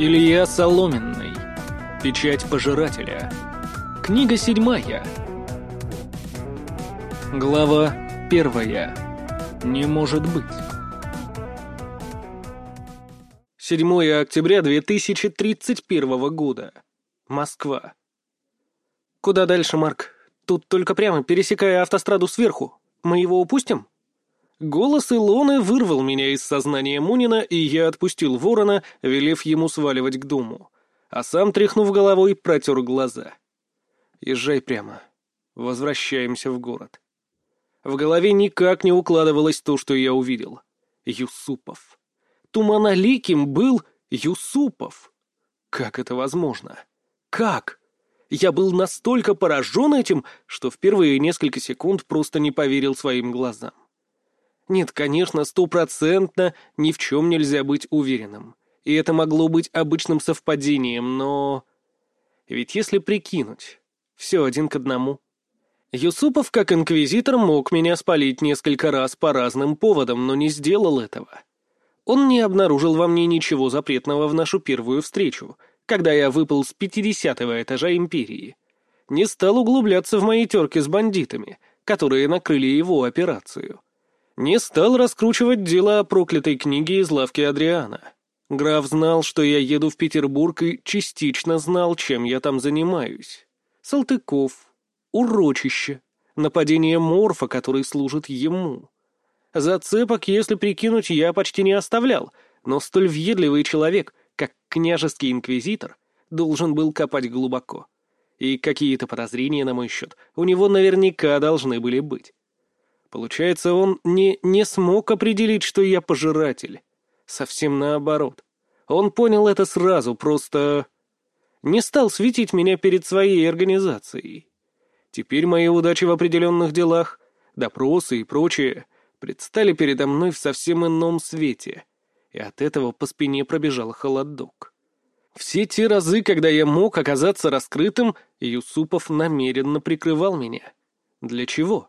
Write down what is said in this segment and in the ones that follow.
Илья Соломенный. Печать пожирателя. Книга седьмая. Глава первая. Не может быть. 7 октября 2031 года. Москва. Куда дальше, Марк? Тут только прямо, пересекая автостраду сверху. Мы его упустим? Голос Илоны вырвал меня из сознания Мунина, и я отпустил ворона, велев ему сваливать к дому. А сам, тряхнув головой, протер глаза. Езжай прямо. Возвращаемся в город. В голове никак не укладывалось то, что я увидел. Юсупов. Туманоликим был Юсупов. Как это возможно? Как? Я был настолько поражен этим, что в первые несколько секунд просто не поверил своим глазам. Нет, конечно, стопроцентно ни в чем нельзя быть уверенным. И это могло быть обычным совпадением, но... Ведь если прикинуть, все один к одному. Юсупов, как инквизитор, мог меня спалить несколько раз по разным поводам, но не сделал этого. Он не обнаружил во мне ничего запретного в нашу первую встречу, когда я выпал с пятидесятого этажа Империи. Не стал углубляться в мои терки с бандитами, которые накрыли его операцию. Не стал раскручивать дело о проклятой книге из лавки Адриана. Граф знал, что я еду в Петербург и частично знал, чем я там занимаюсь. Салтыков, урочище, нападение морфа, который служит ему. Зацепок, если прикинуть, я почти не оставлял, но столь въедливый человек, как княжеский инквизитор, должен был копать глубоко. И какие-то подозрения на мой счет у него наверняка должны были быть. Получается, он не, не смог определить, что я пожиратель. Совсем наоборот. Он понял это сразу, просто... Не стал светить меня перед своей организацией. Теперь мои удачи в определенных делах, допросы и прочее предстали передо мной в совсем ином свете, и от этого по спине пробежал холодок. Все те разы, когда я мог оказаться раскрытым, Юсупов намеренно прикрывал меня. Для чего?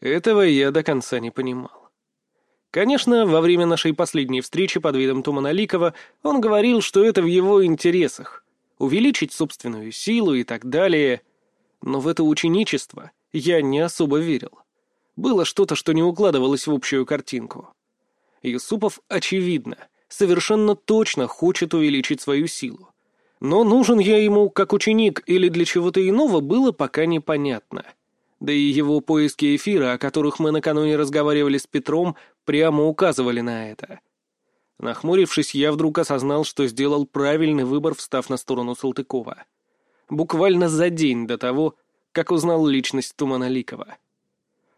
Этого я до конца не понимал. Конечно, во время нашей последней встречи под видом Туманаликова он говорил, что это в его интересах — увеличить собственную силу и так далее. Но в это ученичество я не особо верил. Было что-то, что не укладывалось в общую картинку. Юсупов, очевидно, совершенно точно хочет увеличить свою силу. Но нужен я ему как ученик или для чего-то иного, было пока непонятно — да и его поиски эфира, о которых мы накануне разговаривали с Петром, прямо указывали на это. Нахмурившись, я вдруг осознал, что сделал правильный выбор, встав на сторону Салтыкова. Буквально за день до того, как узнал личность Туманоликова.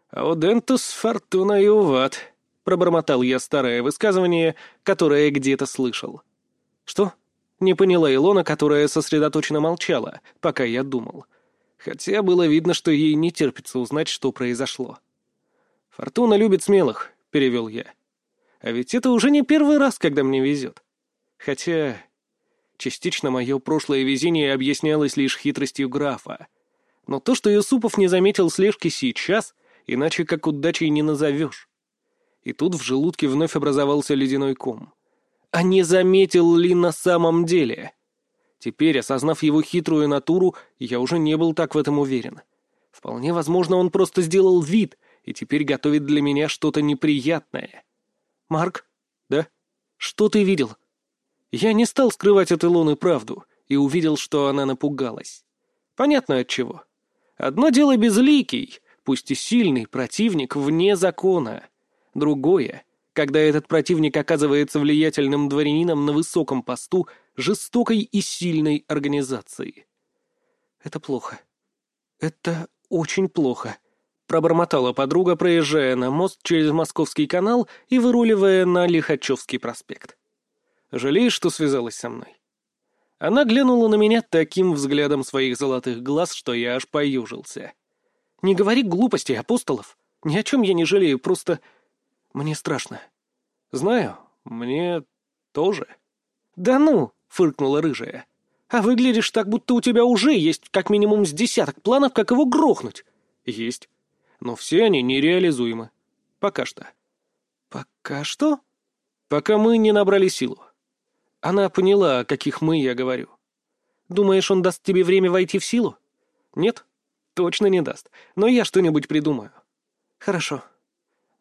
«Аудентус фортуна и уват», — пробормотал я старое высказывание, которое где-то слышал. «Что?» — не поняла Илона, которая сосредоточенно молчала, пока я думал хотя было видно, что ей не терпится узнать, что произошло. «Фортуна любит смелых», — перевел я. «А ведь это уже не первый раз, когда мне везет. Хотя частично мое прошлое везение объяснялось лишь хитростью графа. Но то, что Юсупов не заметил слежки сейчас, иначе как удачей не назовешь. И тут в желудке вновь образовался ледяной ком. А не заметил ли на самом деле?» Теперь, осознав его хитрую натуру, я уже не был так в этом уверен. Вполне возможно, он просто сделал вид и теперь готовит для меня что-то неприятное. «Марк?» «Да?» «Что ты видел?» Я не стал скрывать от Илоны правду и увидел, что она напугалась. Понятно от чего. Одно дело безликий, пусть и сильный, противник вне закона. Другое когда этот противник оказывается влиятельным дворянином на высоком посту жестокой и сильной организации. «Это плохо. Это очень плохо», — пробормотала подруга, проезжая на мост через Московский канал и выруливая на Лихачевский проспект. «Жалеешь, что связалась со мной?» Она глянула на меня таким взглядом своих золотых глаз, что я аж поюжился. «Не говори глупостей, апостолов. Ни о чем я не жалею, просто мне страшно. Знаю, мне тоже. Да ну, фыркнула рыжая. А выглядишь так, будто у тебя уже есть как минимум с десяток планов, как его грохнуть. Есть. Но все они нереализуемы. Пока что. Пока что? Пока мы не набрали силу. Она поняла, о каких мы я говорю. Думаешь, он даст тебе время войти в силу? Нет? Точно не даст. Но я что-нибудь придумаю. Хорошо.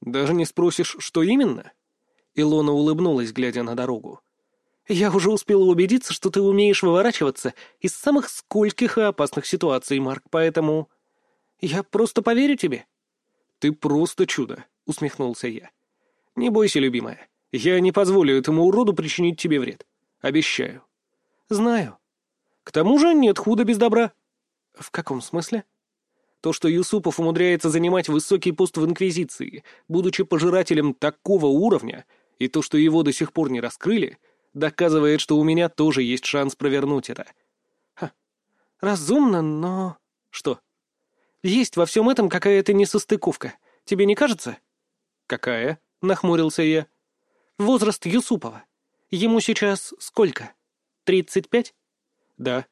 Даже не спросишь, что именно? Илона улыбнулась, глядя на дорогу. Я уже успела убедиться, что ты умеешь выворачиваться из самых скольких и опасных ситуаций, Марк, поэтому... Я просто поверю тебе. Ты просто чудо, усмехнулся я. Не бойся, любимая. Я не позволю этому уроду причинить тебе вред. Обещаю. Знаю. К тому же нет худа без добра. В каком смысле? То, что Юсупов умудряется занимать высокий пост в Инквизиции, будучи пожирателем такого уровня, и то, что его до сих пор не раскрыли, доказывает, что у меня тоже есть шанс провернуть это. Ха. Разумно, но... Что? Есть во всем этом какая-то несостыковка. Тебе не кажется? Какая? Нахмурился я. Возраст Юсупова. Ему сейчас сколько? Тридцать пять? Да.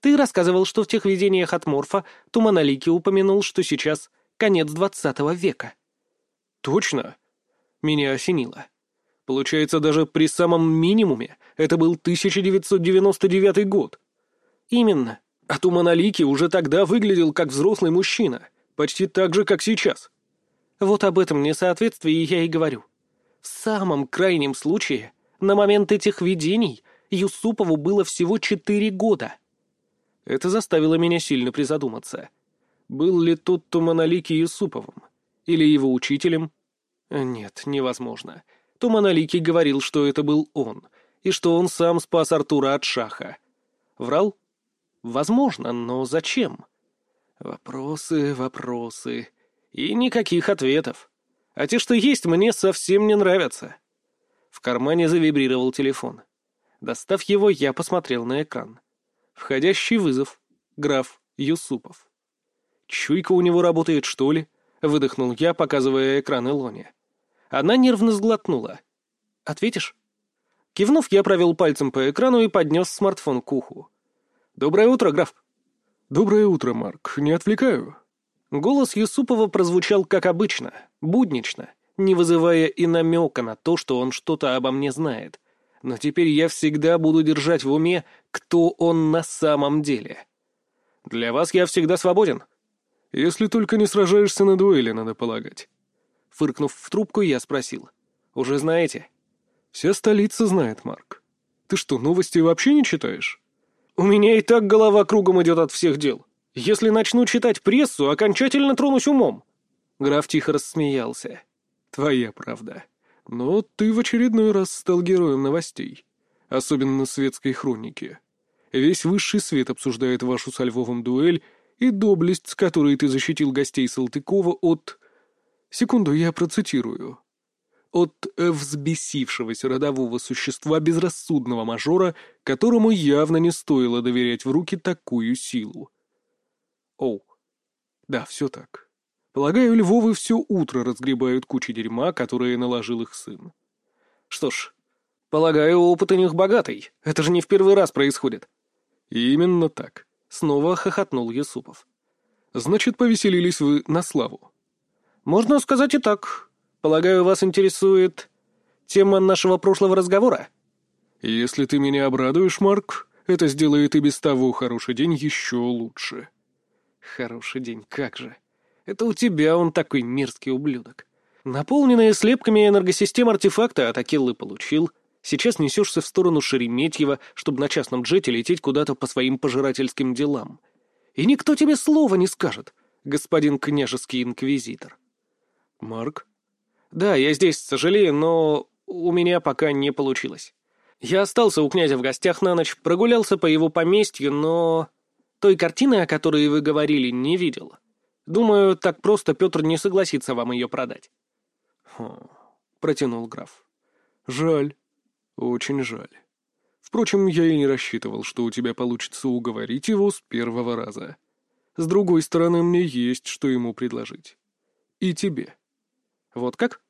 Ты рассказывал, что в тех видениях от Морфа Туманалики упомянул, что сейчас конец двадцатого века. Точно. Меня осенило. Получается, даже при самом минимуме это был 1999 год. Именно. А Туманалики уже тогда выглядел как взрослый мужчина, почти так же, как сейчас. Вот об этом несоответствии я и говорю. В самом крайнем случае, на момент этих видений Юсупову было всего четыре года. Это заставило меня сильно призадуматься. Был ли тот Туманалики Юсуповым? Или его учителем? Нет, невозможно. Туманалики говорил, что это был он, и что он сам спас Артура от Шаха. Врал? Возможно, но зачем? Вопросы, вопросы. И никаких ответов. А те, что есть, мне совсем не нравятся. В кармане завибрировал телефон. Достав его, я посмотрел на экран. Входящий вызов. Граф Юсупов. «Чуйка у него работает, что ли?» — выдохнул я, показывая экран Илоне. Она нервно сглотнула. «Ответишь?» Кивнув, я провел пальцем по экрану и поднес смартфон к уху. «Доброе утро, граф!» «Доброе утро, Марк. Не отвлекаю?» Голос Юсупова прозвучал как обычно, буднично, не вызывая и намека на то, что он что-то обо мне знает. Но теперь я всегда буду держать в уме, кто он на самом деле. Для вас я всегда свободен. Если только не сражаешься на дуэли, надо полагать. Фыркнув в трубку, я спросил. «Уже знаете?» «Вся столица знает, Марк. Ты что, новости вообще не читаешь?» «У меня и так голова кругом идет от всех дел. Если начну читать прессу, окончательно тронусь умом». Граф тихо рассмеялся. «Твоя правда. Но ты в очередной раз стал героем новостей. Особенно светской хроники. Весь высший свет обсуждает вашу со Львовым дуэль и доблесть, с которой ты защитил гостей Салтыкова от... Секунду, я процитирую. От взбесившегося родового существа безрассудного мажора, которому явно не стоило доверять в руки такую силу. Оу. Да, все так. Полагаю, Львовы все утро разгребают кучи дерьма, которые наложил их сын. Что ж, полагаю, опыт у них богатый. Это же не в первый раз происходит. Именно так. Снова хохотнул Юсупов. Значит, повеселились вы на славу. Можно сказать и так. Полагаю, вас интересует тема нашего прошлого разговора? Если ты меня обрадуешь, Марк, это сделает и без того хороший день еще лучше. Хороший день, как же. Это у тебя он такой мерзкий ублюдок. Наполненные слепками энергосистем артефакта от Акиллы получил. Сейчас несешься в сторону Шереметьева, чтобы на частном джете лететь куда-то по своим пожирательским делам. И никто тебе слова не скажет, господин княжеский инквизитор. Марк? Да, я здесь, сожалею, но у меня пока не получилось. Я остался у князя в гостях на ночь, прогулялся по его поместью, но... Той картины, о которой вы говорили, не видел. Думаю, так просто Петр не согласится вам ее продать. Хм, протянул граф. Жаль. Очень жаль. Впрочем, я и не рассчитывал, что у тебя получится уговорить его с первого раза. С другой стороны, мне есть, что ему предложить. И тебе. Вот как?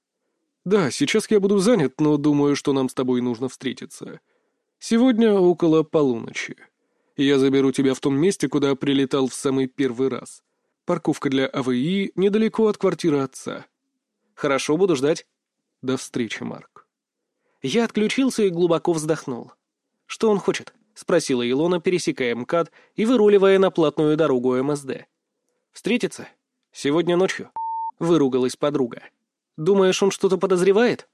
Да, сейчас я буду занят, но думаю, что нам с тобой нужно встретиться. Сегодня около полуночи. Я заберу тебя в том месте, куда прилетал в самый первый раз. Парковка для АВИ недалеко от квартиры отца. Хорошо, буду ждать. До встречи, Марк. Я отключился и глубоко вздохнул. «Что он хочет?» — спросила Илона, пересекая МКАД и выруливая на платную дорогу МСД. «Встретиться? Сегодня ночью?» — выругалась подруга. «Думаешь, он что-то подозревает?»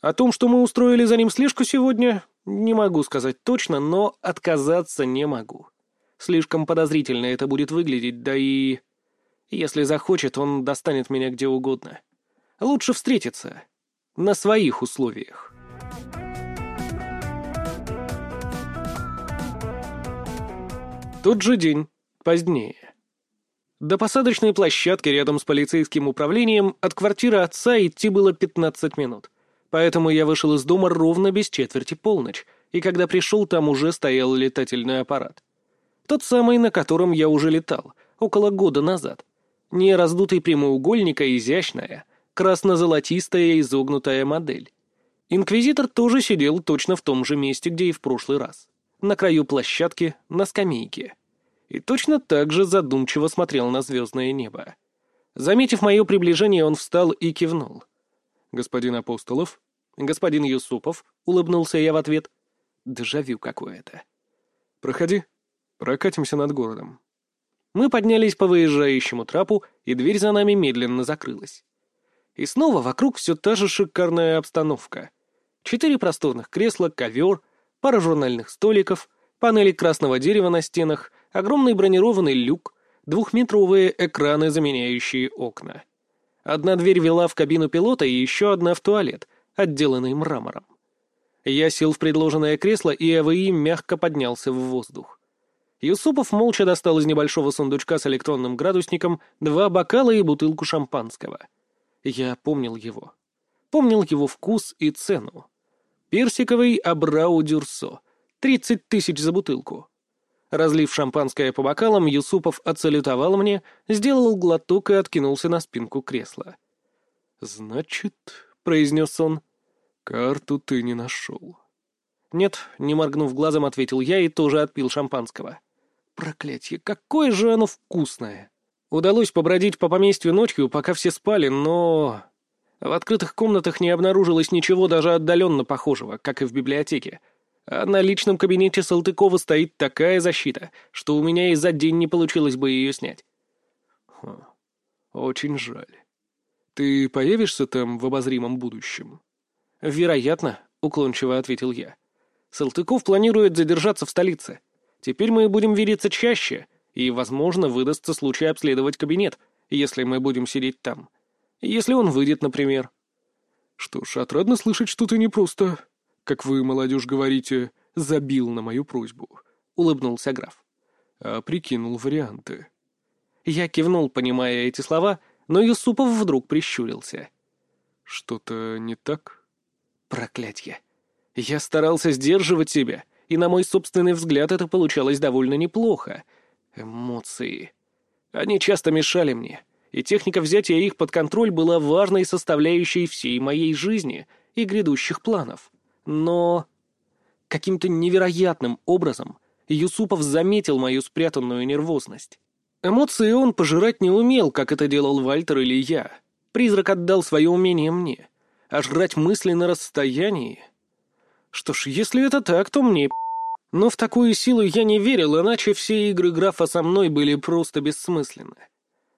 «О том, что мы устроили за ним слежку сегодня, не могу сказать точно, но отказаться не могу. Слишком подозрительно это будет выглядеть, да и... Если захочет, он достанет меня где угодно. Лучше встретиться. На своих условиях. Тот же день, позднее. До посадочной площадки рядом с полицейским управлением от квартиры отца идти было 15 минут. Поэтому я вышел из дома ровно без четверти полночь, и когда пришел, там уже стоял летательный аппарат. Тот самый, на котором я уже летал, около года назад. Не раздутый прямоугольник, а изящная, красно-золотистая изогнутая модель. Инквизитор тоже сидел точно в том же месте, где и в прошлый раз. На краю площадки, на скамейке. И точно так же задумчиво смотрел на звездное небо. Заметив мое приближение, он встал и кивнул. «Господин Апостолов?» «Господин Юсупов?» — улыбнулся я в ответ. Дежавю какое-то. «Проходи. Прокатимся над городом». Мы поднялись по выезжающему трапу, и дверь за нами медленно закрылась. И снова вокруг все та же шикарная обстановка. Четыре просторных кресла, ковер, пара журнальных столиков, панели красного дерева на стенах, огромный бронированный люк, двухметровые экраны, заменяющие окна. Одна дверь вела в кабину пилота и еще одна в туалет, отделанный мрамором. Я сел в предложенное кресло, и АВИ мягко поднялся в воздух. Юсупов молча достал из небольшого сундучка с электронным градусником два бокала и бутылку шампанского. Я помнил его. Помнил его вкус и цену. Персиковый Абрау Дюрсо. Тридцать тысяч за бутылку. Разлив шампанское по бокалам, Юсупов отсалютовал мне, сделал глоток и откинулся на спинку кресла. «Значит», — произнес он, — «карту ты не нашел». «Нет», — не моргнув глазом, ответил я и тоже отпил шампанского. Проклятье, какое же оно вкусное! Удалось побродить по поместью ночью, пока все спали, но... В открытых комнатах не обнаружилось ничего даже отдаленно похожего, как и в библиотеке. А на личном кабинете Салтыкова стоит такая защита, что у меня и за день не получилось бы ее снять. Хм, очень жаль. Ты появишься там в обозримом будущем? Вероятно, уклончиво ответил я. Салтыков планирует задержаться в столице. Теперь мы будем видеться чаще, и, возможно, выдастся случай обследовать кабинет, если мы будем сидеть там. Если он выйдет, например. Что ж, отрадно слышать, что ты не просто, как вы, молодежь, говорите, забил на мою просьбу, — улыбнулся граф. А прикинул варианты. Я кивнул, понимая эти слова, но Юсупов вдруг прищурился. Что-то не так? Проклятье. Я старался сдерживать себя — и, на мой собственный взгляд, это получалось довольно неплохо. Эмоции. Они часто мешали мне, и техника взятия их под контроль была важной составляющей всей моей жизни и грядущих планов. Но каким-то невероятным образом Юсупов заметил мою спрятанную нервозность. Эмоции он пожирать не умел, как это делал Вальтер или я. Призрак отдал свое умение мне. А жрать мысли на расстоянии... Что ж, если это так, то мне но в такую силу я не верил, иначе все игры графа со мной были просто бессмысленны.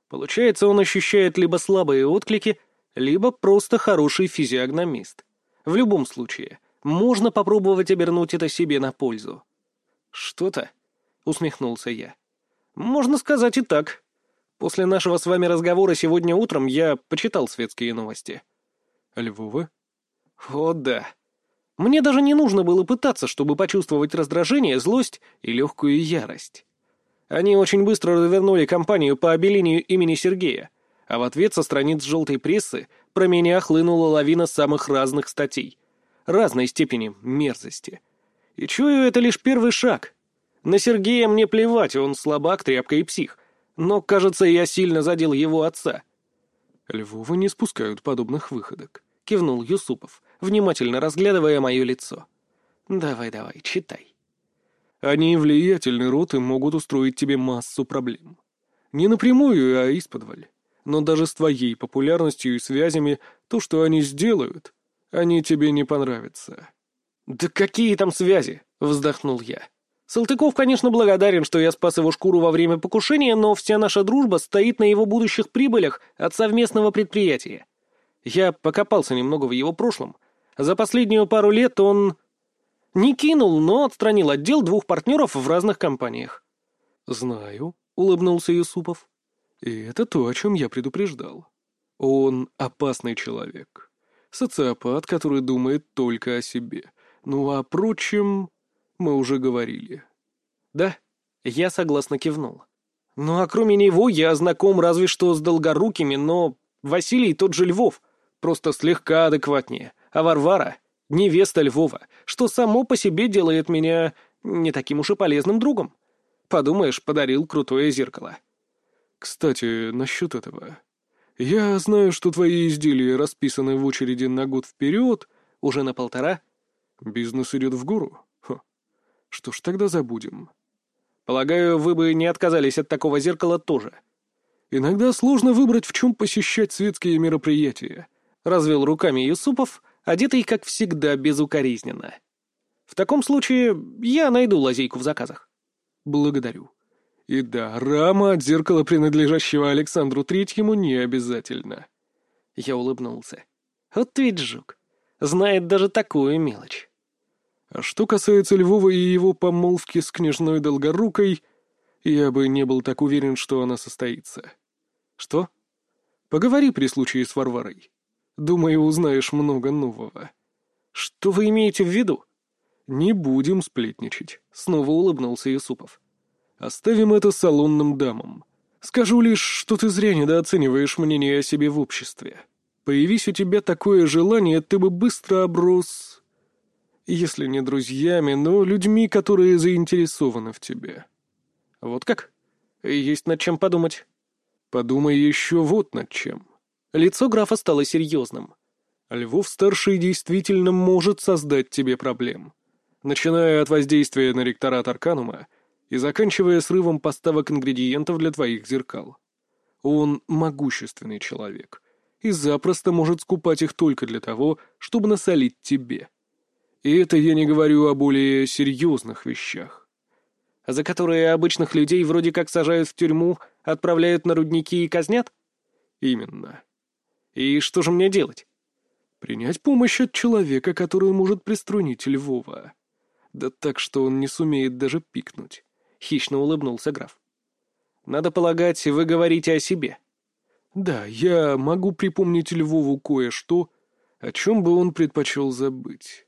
Получается, он ощущает либо слабые отклики, либо просто хороший физиогномист. В любом случае, можно попробовать обернуть это себе на пользу. «Что-то?» — усмехнулся я. «Можно сказать и так. После нашего с вами разговора сегодня утром я почитал светские новости». «Львова?» «О, да. Мне даже не нужно было пытаться, чтобы почувствовать раздражение, злость и легкую ярость. Они очень быстро развернули кампанию по обелению имени Сергея, а в ответ со страниц желтой прессы про меня хлынула лавина самых разных статей, разной степени мерзости. И чую, это лишь первый шаг. На Сергея мне плевать, он слабак, тряпка и псих, но, кажется, я сильно задел его отца. Львовы не спускают подобных выходок, кивнул Юсупов внимательно разглядывая мое лицо. «Давай, давай, читай». «Они влиятельный род и могут устроить тебе массу проблем. Не напрямую, а исподволь. Но даже с твоей популярностью и связями то, что они сделают, они тебе не понравятся». «Да какие там связи?» — вздохнул я. Салтыков, конечно, благодарен, что я спас его шкуру во время покушения, но вся наша дружба стоит на его будущих прибылях от совместного предприятия. Я покопался немного в его прошлом. За последнюю пару лет он... Не кинул, но отстранил отдел двух партнеров в разных компаниях. «Знаю», — улыбнулся Юсупов. «И это то, о чем я предупреждал. Он опасный человек. Социопат, который думает только о себе. Ну а прочим...» мы уже говорили». «Да», — я согласно кивнул. «Ну а кроме него я знаком разве что с Долгорукими, но Василий тот же Львов, просто слегка адекватнее, а Варвара — невеста Львова, что само по себе делает меня не таким уж и полезным другом. Подумаешь, подарил крутое зеркало». «Кстати, насчет этого. Я знаю, что твои изделия расписаны в очереди на год вперед, уже на полтора. Бизнес идет в гору. Что ж, тогда забудем. Полагаю, вы бы не отказались от такого зеркала тоже. Иногда сложно выбрать, в чем посещать светские мероприятия. Развел руками Юсупов, одетый, как всегда, безукоризненно. В таком случае я найду лазейку в заказах. Благодарю. И да, рама от зеркала, принадлежащего Александру Третьему, не обязательно. Я улыбнулся. Вот ведь жук. Знает даже такую мелочь. А что касается Львова и его помолвки с княжной Долгорукой, я бы не был так уверен, что она состоится. Что? Поговори при случае с Варварой. Думаю, узнаешь много нового. Что вы имеете в виду? Не будем сплетничать, снова улыбнулся Юсупов. Оставим это салонным дамам. Скажу лишь, что ты зря недооцениваешь мнение о себе в обществе. Появись у тебя такое желание, ты бы быстро оброс если не друзьями, но людьми, которые заинтересованы в тебе. Вот как? Есть над чем подумать. Подумай еще вот над чем. Лицо графа стало серьезным. Львов-старший действительно может создать тебе проблем. Начиная от воздействия на ректорат Арканума и заканчивая срывом поставок ингредиентов для твоих зеркал. Он могущественный человек и запросто может скупать их только для того, чтобы насолить тебе. И это я не говорю о более серьезных вещах. За которые обычных людей вроде как сажают в тюрьму, отправляют на рудники и казнят? Именно. И что же мне делать? Принять помощь от человека, который может приструнить Львова. Да так, что он не сумеет даже пикнуть. Хищно улыбнулся граф. Надо полагать, вы говорите о себе. Да, я могу припомнить Львову кое-что, о чем бы он предпочел забыть.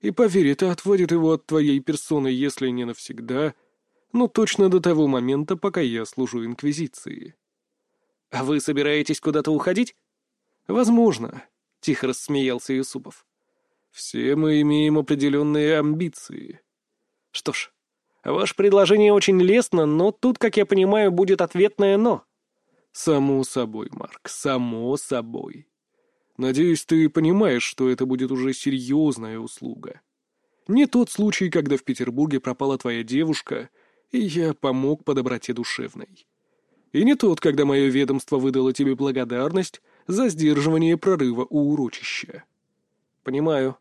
И поверь, это отводит его от твоей персоны, если не навсегда, но точно до того момента, пока я служу Инквизиции. А вы собираетесь куда-то уходить? Возможно, — тихо рассмеялся Юсупов. Все мы имеем определенные амбиции. Что ж, ваше предложение очень лестно, но тут, как я понимаю, будет ответное «но». Само собой, Марк, само собой. Надеюсь, ты понимаешь, что это будет уже серьезная услуга. Не тот случай, когда в Петербурге пропала твоя девушка, и я помог по доброте душевной. И не тот, когда мое ведомство выдало тебе благодарность за сдерживание прорыва у урочища. Понимаю.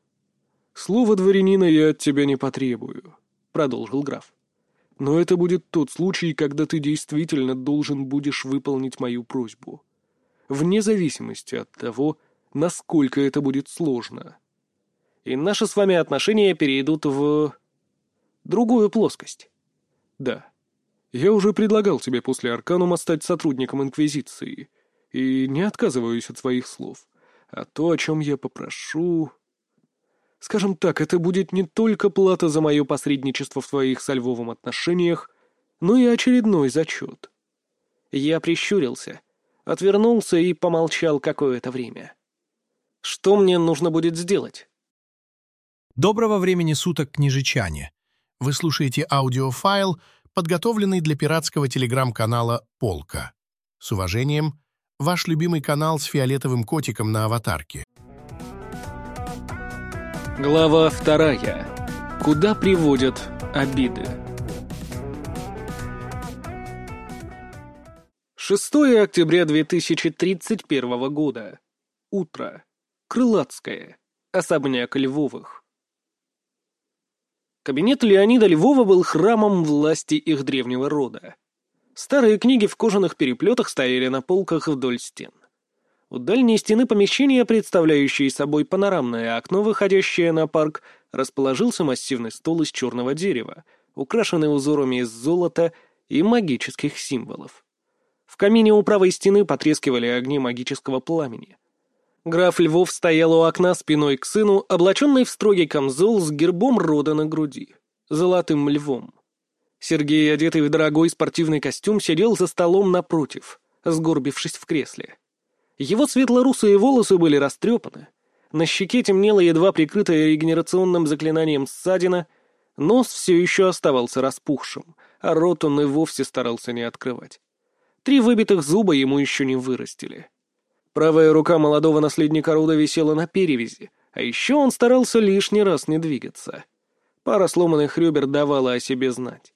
Слово дворянина я от тебя не потребую, — продолжил граф. Но это будет тот случай, когда ты действительно должен будешь выполнить мою просьбу. Вне зависимости от того, насколько это будет сложно. И наши с вами отношения перейдут в... другую плоскость. Да. Я уже предлагал тебе после Арканума стать сотрудником Инквизиции, и не отказываюсь от своих слов. А то, о чем я попрошу... Скажем так, это будет не только плата за мое посредничество в твоих со Львовым отношениях, но и очередной зачет. Я прищурился, отвернулся и помолчал какое-то время. Что мне нужно будет сделать? Доброго времени суток, княжичане! Вы слушаете аудиофайл, подготовленный для пиратского телеграм-канала «Полка». С уважением, ваш любимый канал с фиолетовым котиком на аватарке. Глава вторая. Куда приводят обиды? 6 октября 2031 года. Утро. Крылатская. Особняк Львовых. Кабинет Леонида Львова был храмом власти их древнего рода. Старые книги в кожаных переплетах стояли на полках вдоль стен. У дальней стены помещения, представляющей собой панорамное окно, выходящее на парк, расположился массивный стол из черного дерева, украшенный узорами из золота и магических символов. В камине у правой стены потрескивали огни магического пламени. Граф Львов стоял у окна спиной к сыну, облаченный в строгий камзол с гербом рода на груди, золотым львом. Сергей, одетый в дорогой спортивный костюм, сидел за столом напротив, сгорбившись в кресле. Его светло-русые волосы были растрепаны, на щеке темнела едва прикрытая регенерационным заклинанием ссадина, нос все еще оставался распухшим, а рот он и вовсе старался не открывать. Три выбитых зуба ему еще не вырастили. Правая рука молодого наследника рода висела на перевязи, а еще он старался лишний раз не двигаться. Пара сломанных ребер давала о себе знать.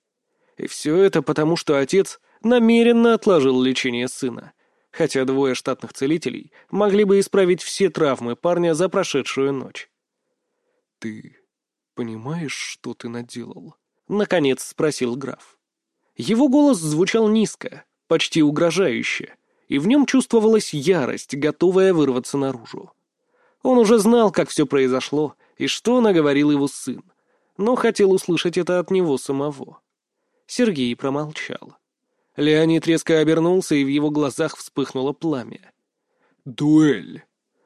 И все это потому, что отец намеренно отложил лечение сына — хотя двое штатных целителей могли бы исправить все травмы парня за прошедшую ночь. «Ты понимаешь, что ты наделал?» — наконец спросил граф. Его голос звучал низко, почти угрожающе, и в нем чувствовалась ярость, готовая вырваться наружу. Он уже знал, как все произошло и что наговорил его сын, но хотел услышать это от него самого. Сергей промолчал. Леонид резко обернулся, и в его глазах вспыхнуло пламя. «Дуэль!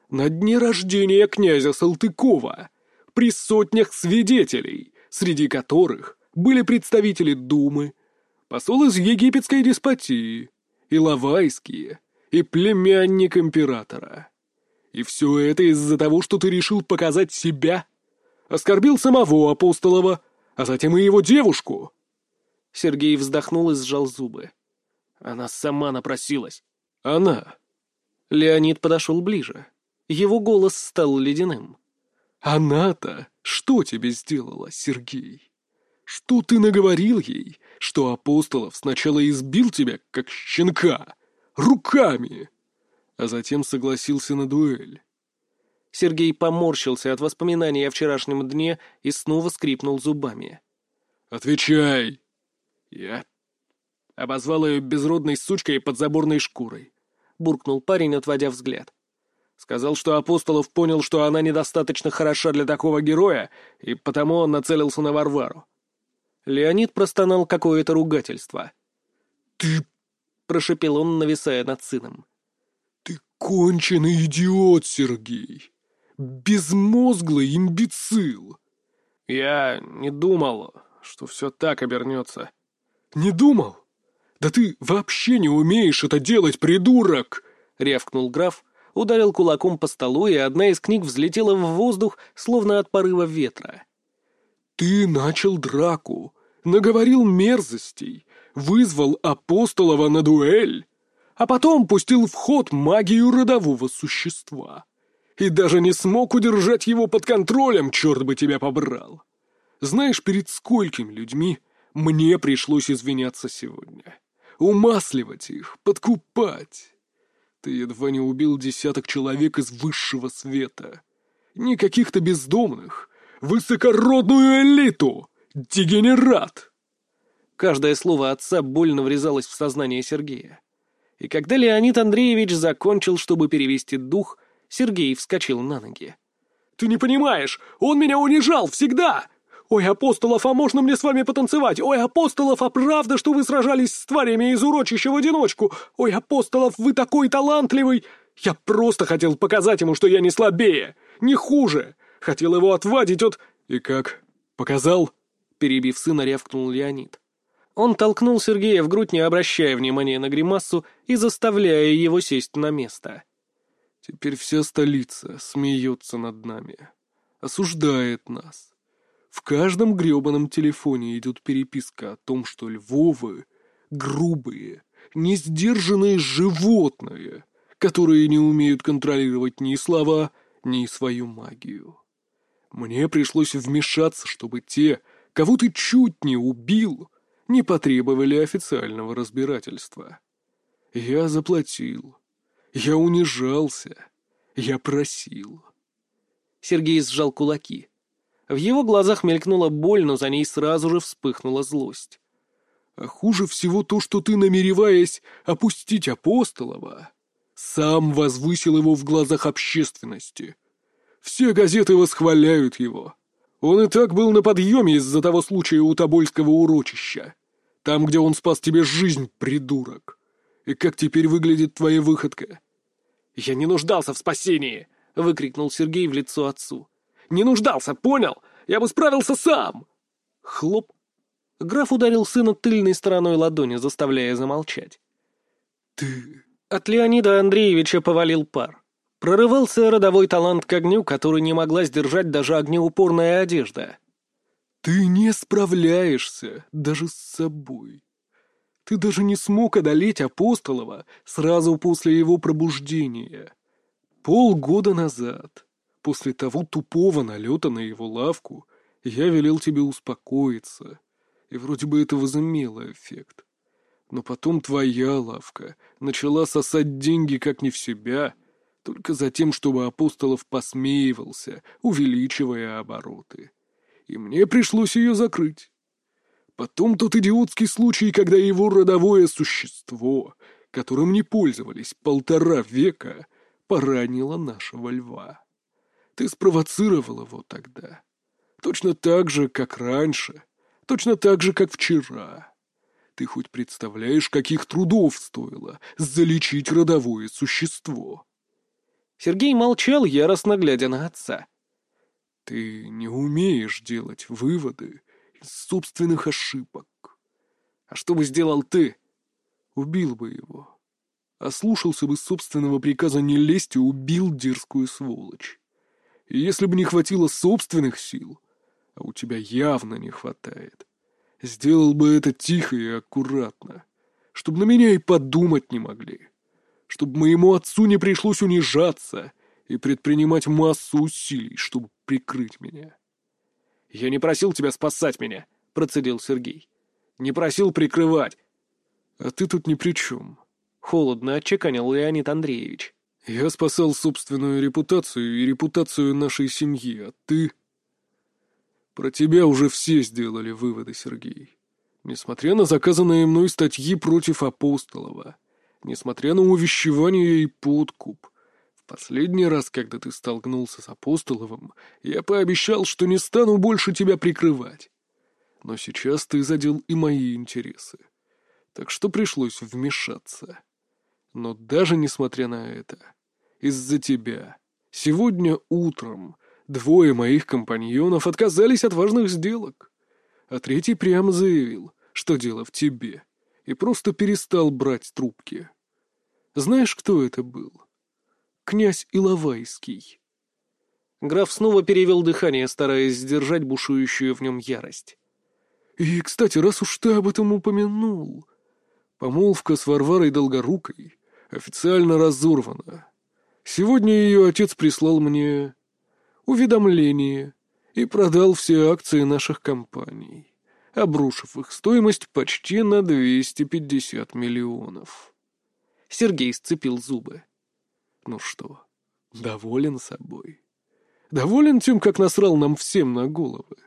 На дне рождения князя Салтыкова! При сотнях свидетелей, среди которых были представители Думы, посол из египетской деспотии, и лавайские, и племянник императора. И все это из-за того, что ты решил показать себя. Оскорбил самого Апостолова, а затем и его девушку». Сергей вздохнул и сжал зубы. Она сама напросилась. Она. Леонид подошел ближе. Его голос стал ледяным. Она-то что тебе сделала, Сергей? Что ты наговорил ей, что Апостолов сначала избил тебя, как щенка, руками, а затем согласился на дуэль? Сергей поморщился от воспоминаний о вчерашнем дне и снова скрипнул зубами. «Отвечай!» «Я Обозвал ее безродной сучкой и подзаборной шкурой. Буркнул парень, отводя взгляд. Сказал, что Апостолов понял, что она недостаточно хороша для такого героя, и потому он нацелился на Варвару. Леонид простонал какое-то ругательство. «Ты...» — прошепел он, нависая над сыном. «Ты конченый идиот, Сергей! Безмозглый имбецил!» «Я не думал, что все так обернется». «Не думал? «Да ты вообще не умеешь это делать, придурок!» — рявкнул граф, ударил кулаком по столу, и одна из книг взлетела в воздух, словно от порыва ветра. «Ты начал драку, наговорил мерзостей, вызвал Апостолова на дуэль, а потом пустил в ход магию родового существа. И даже не смог удержать его под контролем, черт бы тебя побрал. Знаешь, перед сколькими людьми мне пришлось извиняться сегодня?» Умасливать их, подкупать. Ты едва не убил десяток человек из высшего света. Не каких-то бездомных, высокородную элиту, дегенерат. Каждое слово отца больно врезалось в сознание Сергея. И когда Леонид Андреевич закончил, чтобы перевести дух, Сергей вскочил на ноги. «Ты не понимаешь, он меня унижал всегда! «Ой, Апостолов, а можно мне с вами потанцевать? Ой, Апостолов, а правда, что вы сражались с тварями из урочища в одиночку? Ой, Апостолов, вы такой талантливый! Я просто хотел показать ему, что я не слабее, не хуже. Хотел его отвадить от...» «И как? Показал?» Перебив сына, рявкнул Леонид. Он толкнул Сергея в грудь, не обращая внимания на гримасу и заставляя его сесть на место. «Теперь вся столица смеется над нами, осуждает нас. В каждом гребаном телефоне идет переписка о том, что Львовы — грубые, несдержанные животные, которые не умеют контролировать ни слова, ни свою магию. Мне пришлось вмешаться, чтобы те, кого ты чуть не убил, не потребовали официального разбирательства. Я заплатил. Я унижался. Я просил. Сергей сжал кулаки. В его глазах мелькнула боль, но за ней сразу же вспыхнула злость. «А хуже всего то, что ты, намереваясь опустить Апостолова, сам возвысил его в глазах общественности. Все газеты восхваляют его. Он и так был на подъеме из-за того случая у Тобольского урочища. Там, где он спас тебе жизнь, придурок. И как теперь выглядит твоя выходка?» «Я не нуждался в спасении!» — выкрикнул Сергей в лицо отцу. «Не нуждался, понял? Я бы справился сам!» Хлоп! Граф ударил сына тыльной стороной ладони, заставляя замолчать. «Ты...» От Леонида Андреевича повалил пар. Прорывался родовой талант к огню, который не могла сдержать даже огнеупорная одежда. «Ты не справляешься даже с собой. Ты даже не смог одолеть Апостолова сразу после его пробуждения. Полгода назад, после того тупого налета на его лавку, я велел тебе успокоиться, и вроде бы это возымело эффект. Но потом твоя лавка начала сосать деньги как не в себя, только за тем, чтобы Апостолов посмеивался, увеличивая обороты. И мне пришлось ее закрыть. Потом тот идиотский случай, когда его родовое существо, которым не пользовались полтора века, поранило нашего льва. Ты спровоцировал его тогда. Точно так же, как раньше. Точно так же, как вчера. Ты хоть представляешь, каких трудов стоило залечить родовое существо?» Сергей молчал, яростно глядя на отца. «Ты не умеешь делать выводы из собственных ошибок. А что бы сделал ты? Убил бы его. Ослушался бы собственного приказа не лезть и убил дерзкую сволочь. Если бы не хватило собственных сил, а у тебя явно не хватает, Сделал бы это тихо и аккуратно, чтобы на меня и подумать не могли, чтобы моему отцу не пришлось унижаться и предпринимать массу усилий, чтобы прикрыть меня. «Я не просил тебя спасать меня», — процедил Сергей. «Не просил прикрывать». «А ты тут ни при чем», — холодно отчеканил Леонид Андреевич. «Я спасал собственную репутацию и репутацию нашей семьи, а ты...» Про тебя уже все сделали выводы, Сергей. Несмотря на заказанные мной статьи против Апостолова, несмотря на увещевание и подкуп, в последний раз, когда ты столкнулся с Апостоловым, я пообещал, что не стану больше тебя прикрывать. Но сейчас ты задел и мои интересы. Так что пришлось вмешаться. Но даже несмотря на это, из-за тебя, сегодня утром Двое моих компаньонов отказались от важных сделок, а третий прямо заявил, что дело в тебе, и просто перестал брать трубки. Знаешь, кто это был? Князь Иловайский. Граф снова перевел дыхание, стараясь сдержать бушующую в нем ярость. И, кстати, раз уж ты об этом упомянул, помолвка с Варварой Долгорукой официально разорвана. Сегодня ее отец прислал мне уведомление и продал все акции наших компаний, обрушив их стоимость почти на 250 миллионов. Сергей сцепил зубы. Ну что, доволен собой? Доволен тем, как насрал нам всем на головы?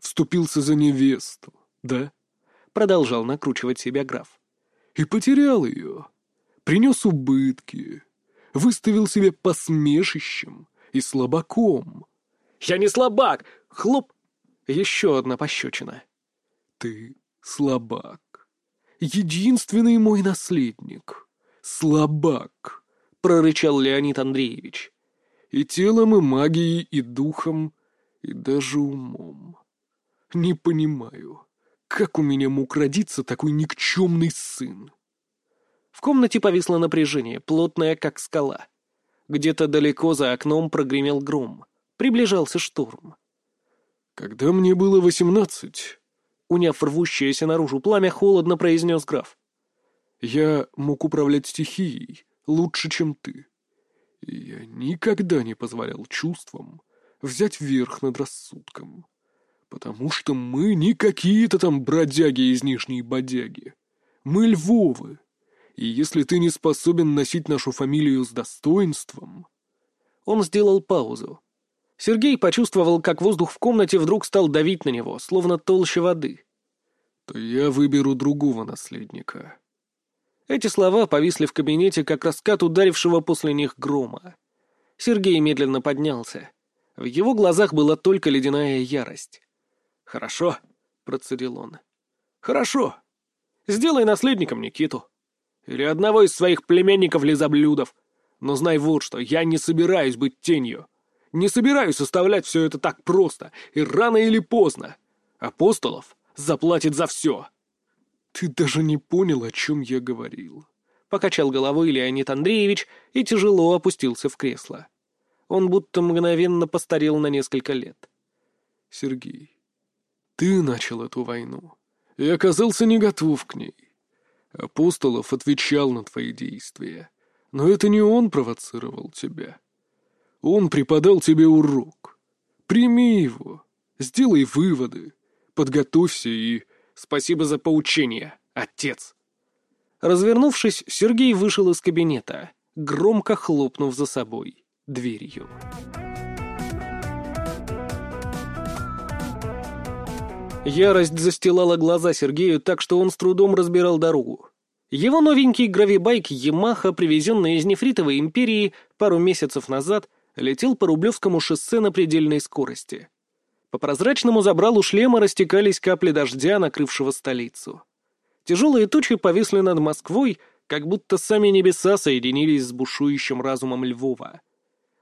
Вступился за невесту, да? Продолжал накручивать себя граф. И потерял ее. Принес убытки. Выставил себя посмешищем и слабаком. «Я не слабак! Хлоп!» Еще одна пощечина. «Ты слабак. Единственный мой наследник. Слабак!» — прорычал Леонид Андреевич. «И телом, и магией, и духом, и даже умом. Не понимаю, как у меня мог родиться такой никчемный сын?» В комнате повисло напряжение, плотное, как скала. Где-то далеко за окном прогремел гром. Приближался шторм. «Когда мне было восемнадцать...» Уняв рвущееся наружу пламя, холодно произнес граф. «Я мог управлять стихией лучше, чем ты. И я никогда не позволял чувствам взять верх над рассудком. Потому что мы не какие-то там бродяги из Нижней Бодяги. Мы Львовы. И если ты не способен носить нашу фамилию с достоинством...» Он сделал паузу. Сергей почувствовал, как воздух в комнате вдруг стал давить на него, словно толще воды. «То я выберу другого наследника». Эти слова повисли в кабинете, как раскат ударившего после них грома. Сергей медленно поднялся. В его глазах была только ледяная ярость. «Хорошо», — процедил он. «Хорошо. Сделай наследником Никиту. Или одного из своих племенников-лизоблюдов. Но знай вот что, я не собираюсь быть тенью. Не собираюсь оставлять все это так просто, и рано или поздно. Апостолов заплатит за все». «Ты даже не понял, о чем я говорил», — покачал головой Леонид Андреевич и тяжело опустился в кресло. Он будто мгновенно постарел на несколько лет. «Сергей, ты начал эту войну и оказался не готов к ней. Апостолов отвечал на твои действия, но это не он провоцировал тебя. Он преподал тебе урок. Прими его, сделай выводы, подготовься и Спасибо за поучение, отец. Развернувшись, Сергей вышел из кабинета, громко хлопнув за собой дверью. Ярость застилала глаза Сергею так, что он с трудом разбирал дорогу. Его новенький гравибайк «Ямаха», привезенный из Нефритовой империи пару месяцев назад, летел по Рублевскому шоссе на предельной скорости. По прозрачному забралу шлема растекались капли дождя, накрывшего столицу. Тяжелые тучи повисли над Москвой, как будто сами небеса соединились с бушующим разумом Львова.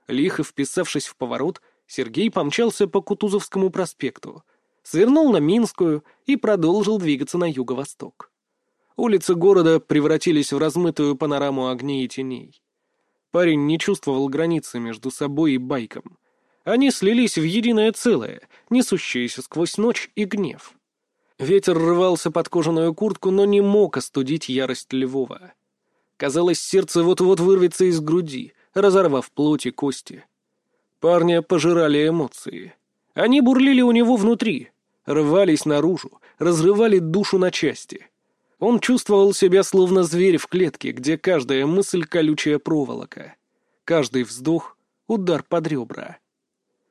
Лихо вписавшись в поворот, Сергей помчался по Кутузовскому проспекту, свернул на Минскую и продолжил двигаться на юго-восток. Улицы города превратились в размытую панораму огней и теней. Парень не чувствовал границы между собой и байком. Они слились в единое целое, несущееся сквозь ночь и гнев. Ветер рвался под кожаную куртку, но не мог остудить ярость Львова. Казалось, сердце вот-вот вырвется из груди, разорвав плоть и кости. Парня пожирали эмоции. Они бурлили у него внутри, рвались наружу, разрывали душу на части. Он чувствовал себя словно зверь в клетке, где каждая мысль — колючая проволока. Каждый вздох — удар под ребра.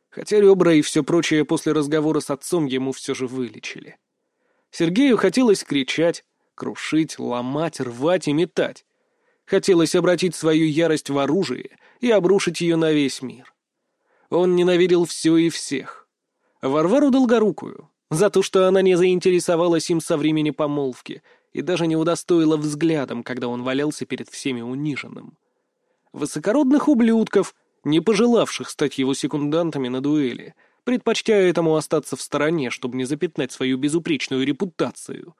Хотя ребра и все прочее после разговора с отцом ему все же вылечили. Сергею хотелось кричать, крушить, ломать, рвать и метать. Хотелось обратить свою ярость в оружие и обрушить ее на весь мир. Он ненавидел все и всех. Варвару Долгорукую за то, что она не заинтересовалась им со времени помолвки и даже не удостоила взглядом, когда он валялся перед всеми униженным. Высокородных ублюдков, не пожелавших стать его секундантами на дуэли, предпочтя этому остаться в стороне, чтобы не запятнать свою безупречную репутацию.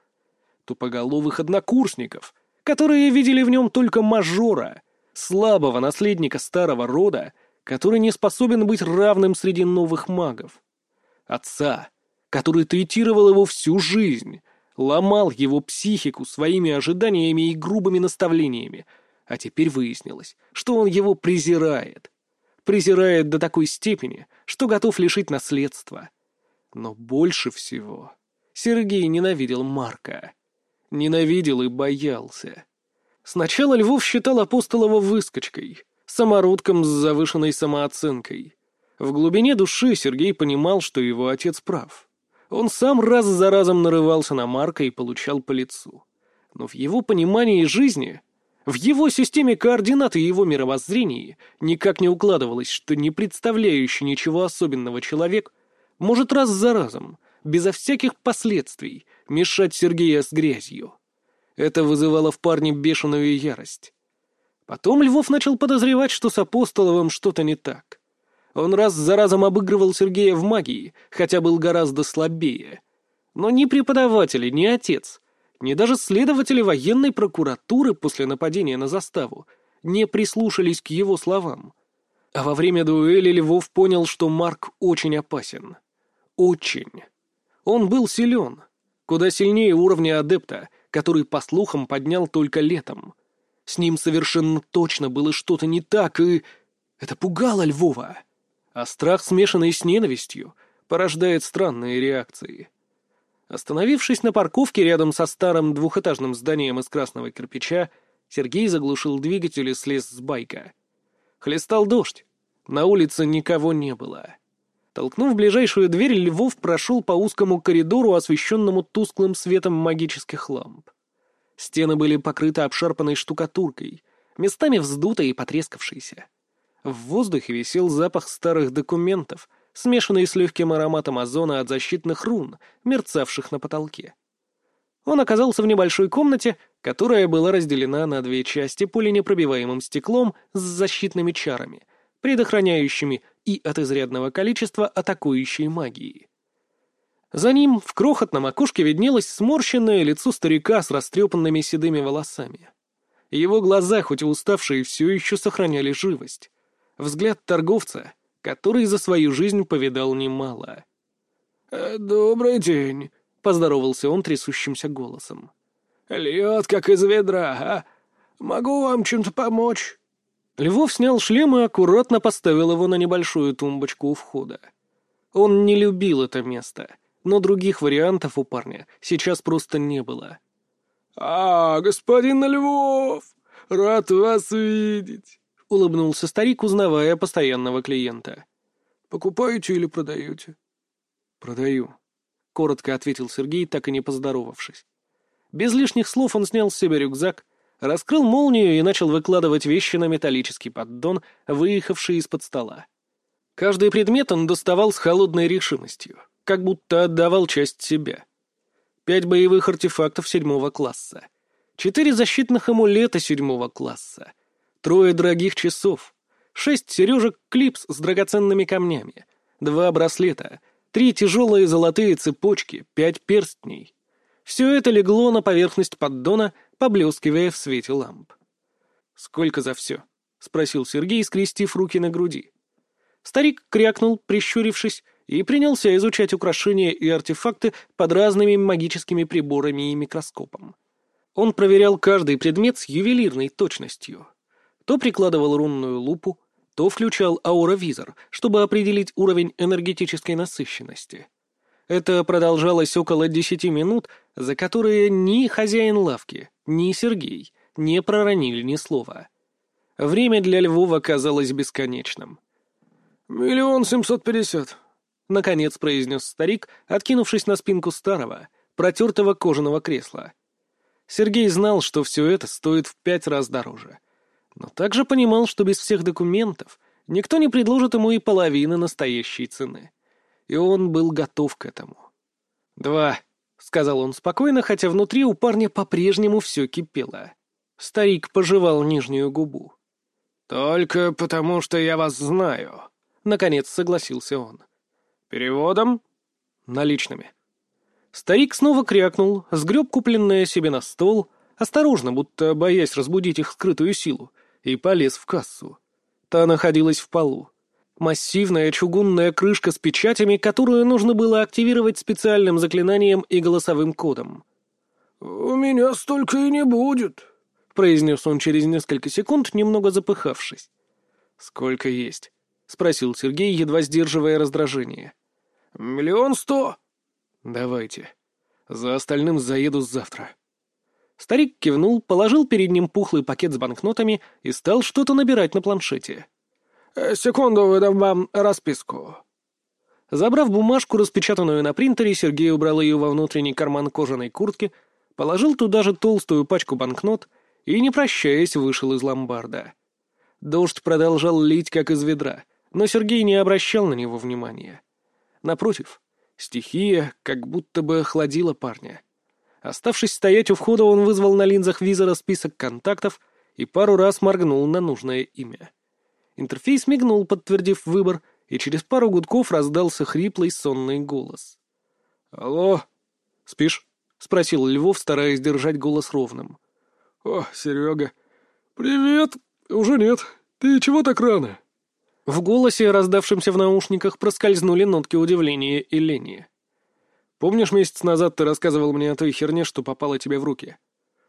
Тупоголовых однокурсников, которые видели в нем только мажора, слабого наследника старого рода, который не способен быть равным среди новых магов. Отца, который третировал его всю жизнь, ломал его психику своими ожиданиями и грубыми наставлениями, а теперь выяснилось, что он его презирает, презирает до такой степени, что готов лишить наследства. Но больше всего Сергей ненавидел Марка. Ненавидел и боялся. Сначала Львов считал Апостолова выскочкой, самородком с завышенной самооценкой. В глубине души Сергей понимал, что его отец прав. Он сам раз за разом нарывался на Марка и получал по лицу. Но в его понимании жизни в его системе координат и его мировоззрении никак не укладывалось, что не представляющий ничего особенного человек может раз за разом, безо всяких последствий, мешать Сергея с грязью. Это вызывало в парне бешеную ярость. Потом Львов начал подозревать, что с Апостоловым что-то не так. Он раз за разом обыгрывал Сергея в магии, хотя был гораздо слабее. Но ни преподаватели, ни отец ни даже следователи военной прокуратуры после нападения на заставу не прислушались к его словам. А во время дуэли Львов понял, что Марк очень опасен. Очень. Он был силен. Куда сильнее уровня адепта, который, по слухам, поднял только летом. С ним совершенно точно было что-то не так, и... Это пугало Львова. А страх, смешанный с ненавистью, порождает странные реакции. Остановившись на парковке рядом со старым двухэтажным зданием из красного кирпича, Сергей заглушил двигатель и слез с байка. Хлестал дождь. На улице никого не было. Толкнув ближайшую дверь, Львов прошел по узкому коридору, освещенному тусклым светом магических ламп. Стены были покрыты обшарпанной штукатуркой, местами вздутой и потрескавшейся. В воздухе висел запах старых документов, смешанный с легким ароматом озона от защитных рун, мерцавших на потолке. Он оказался в небольшой комнате, которая была разделена на две части пуленепробиваемым стеклом с защитными чарами, предохраняющими и от изрядного количества атакующей магии. За ним в крохотном окошке виднелось сморщенное лицо старика с растрепанными седыми волосами. Его глаза, хоть и уставшие, все еще сохраняли живость. Взгляд торговца, который за свою жизнь повидал немало. «Э, «Добрый день», — поздоровался он трясущимся голосом. «Льет, как из ведра, а? Могу вам чем-то помочь?» Львов снял шлем и аккуратно поставил его на небольшую тумбочку у входа. Он не любил это место, но других вариантов у парня сейчас просто не было. «А, господин Львов, рад вас видеть!» — улыбнулся старик, узнавая постоянного клиента. «Покупаете или продаете?» «Продаю», — коротко ответил Сергей, так и не поздоровавшись. Без лишних слов он снял с себя рюкзак, раскрыл молнию и начал выкладывать вещи на металлический поддон, выехавший из-под стола. Каждый предмет он доставал с холодной решимостью, как будто отдавал часть себя. Пять боевых артефактов седьмого класса, четыре защитных амулета седьмого класса, трое дорогих часов, шесть сережек клипс с драгоценными камнями, два браслета, три тяжелые золотые цепочки, пять перстней. Все это легло на поверхность поддона, поблескивая в свете ламп. «Сколько за все?» — спросил Сергей, скрестив руки на груди. Старик крякнул, прищурившись, и принялся изучать украшения и артефакты под разными магическими приборами и микроскопом. Он проверял каждый предмет с ювелирной точностью. То прикладывал рунную лупу, то включал ауровизор, чтобы определить уровень энергетической насыщенности. Это продолжалось около десяти минут, за которые ни хозяин лавки, ни Сергей не проронили ни слова. Время для Львова казалось бесконечным. «Миллион семьсот пятьдесят», — наконец произнес старик, откинувшись на спинку старого, протертого кожаного кресла. Сергей знал, что все это стоит в пять раз дороже. Но также понимал, что без всех документов никто не предложит ему и половины настоящей цены. И он был готов к этому. «Два», — сказал он спокойно, хотя внутри у парня по-прежнему все кипело. Старик пожевал нижнюю губу. «Только потому, что я вас знаю», — наконец согласился он. «Переводом?» «Наличными». Старик снова крякнул, сгреб купленное себе на стол, осторожно, будто боясь разбудить их скрытую силу, и полез в кассу. Та находилась в полу. Массивная чугунная крышка с печатями, которую нужно было активировать специальным заклинанием и голосовым кодом. «У меня столько и не будет», — произнес он через несколько секунд, немного запыхавшись. «Сколько есть?» — спросил Сергей, едва сдерживая раздражение. «Миллион сто». «Давайте. За остальным заеду завтра». Старик кивнул, положил перед ним пухлый пакет с банкнотами и стал что-то набирать на планшете. Э, «Секунду, выдам вам расписку». Забрав бумажку, распечатанную на принтере, Сергей убрал ее во внутренний карман кожаной куртки, положил туда же толстую пачку банкнот и, не прощаясь, вышел из ломбарда. Дождь продолжал лить, как из ведра, но Сергей не обращал на него внимания. Напротив, стихия как будто бы охладила парня. Оставшись стоять у входа, он вызвал на линзах визора список контактов и пару раз моргнул на нужное имя. Интерфейс мигнул, подтвердив выбор, и через пару гудков раздался хриплый сонный голос. «Алло, спишь?» — спросил Львов, стараясь держать голос ровным. «О, Серега, привет! Уже нет. Ты чего так рано?» В голосе, раздавшемся в наушниках, проскользнули нотки удивления и лени. «Помнишь, месяц назад ты рассказывал мне о той херне, что попала тебе в руки?»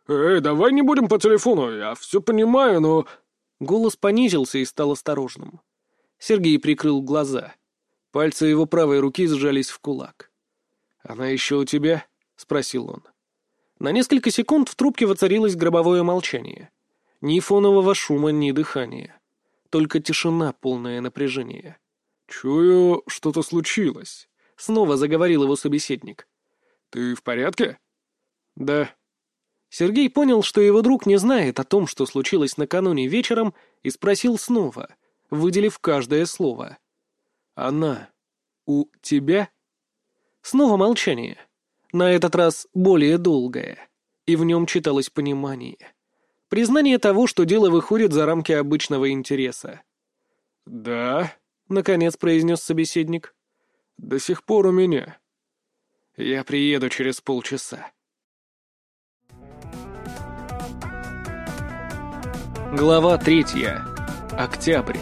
«Эй, давай не будем по телефону, я все понимаю, но...» Голос понизился и стал осторожным. Сергей прикрыл глаза. Пальцы его правой руки сжались в кулак. «Она еще у тебя?» — спросил он. На несколько секунд в трубке воцарилось гробовое молчание. Ни фонового шума, ни дыхания. Только тишина, полное напряжение. «Чую, что-то случилось», — снова заговорил его собеседник. «Ты в порядке?» «Да». Сергей понял, что его друг не знает о том, что случилось накануне вечером, и спросил снова, выделив каждое слово. «Она у тебя?» Снова молчание. На этот раз более долгое. И в нем читалось понимание. Признание того, что дело выходит за рамки обычного интереса. «Да», — наконец произнес собеседник. «До сих пор у меня. Я приеду через полчаса». Глава третья. Октябрь.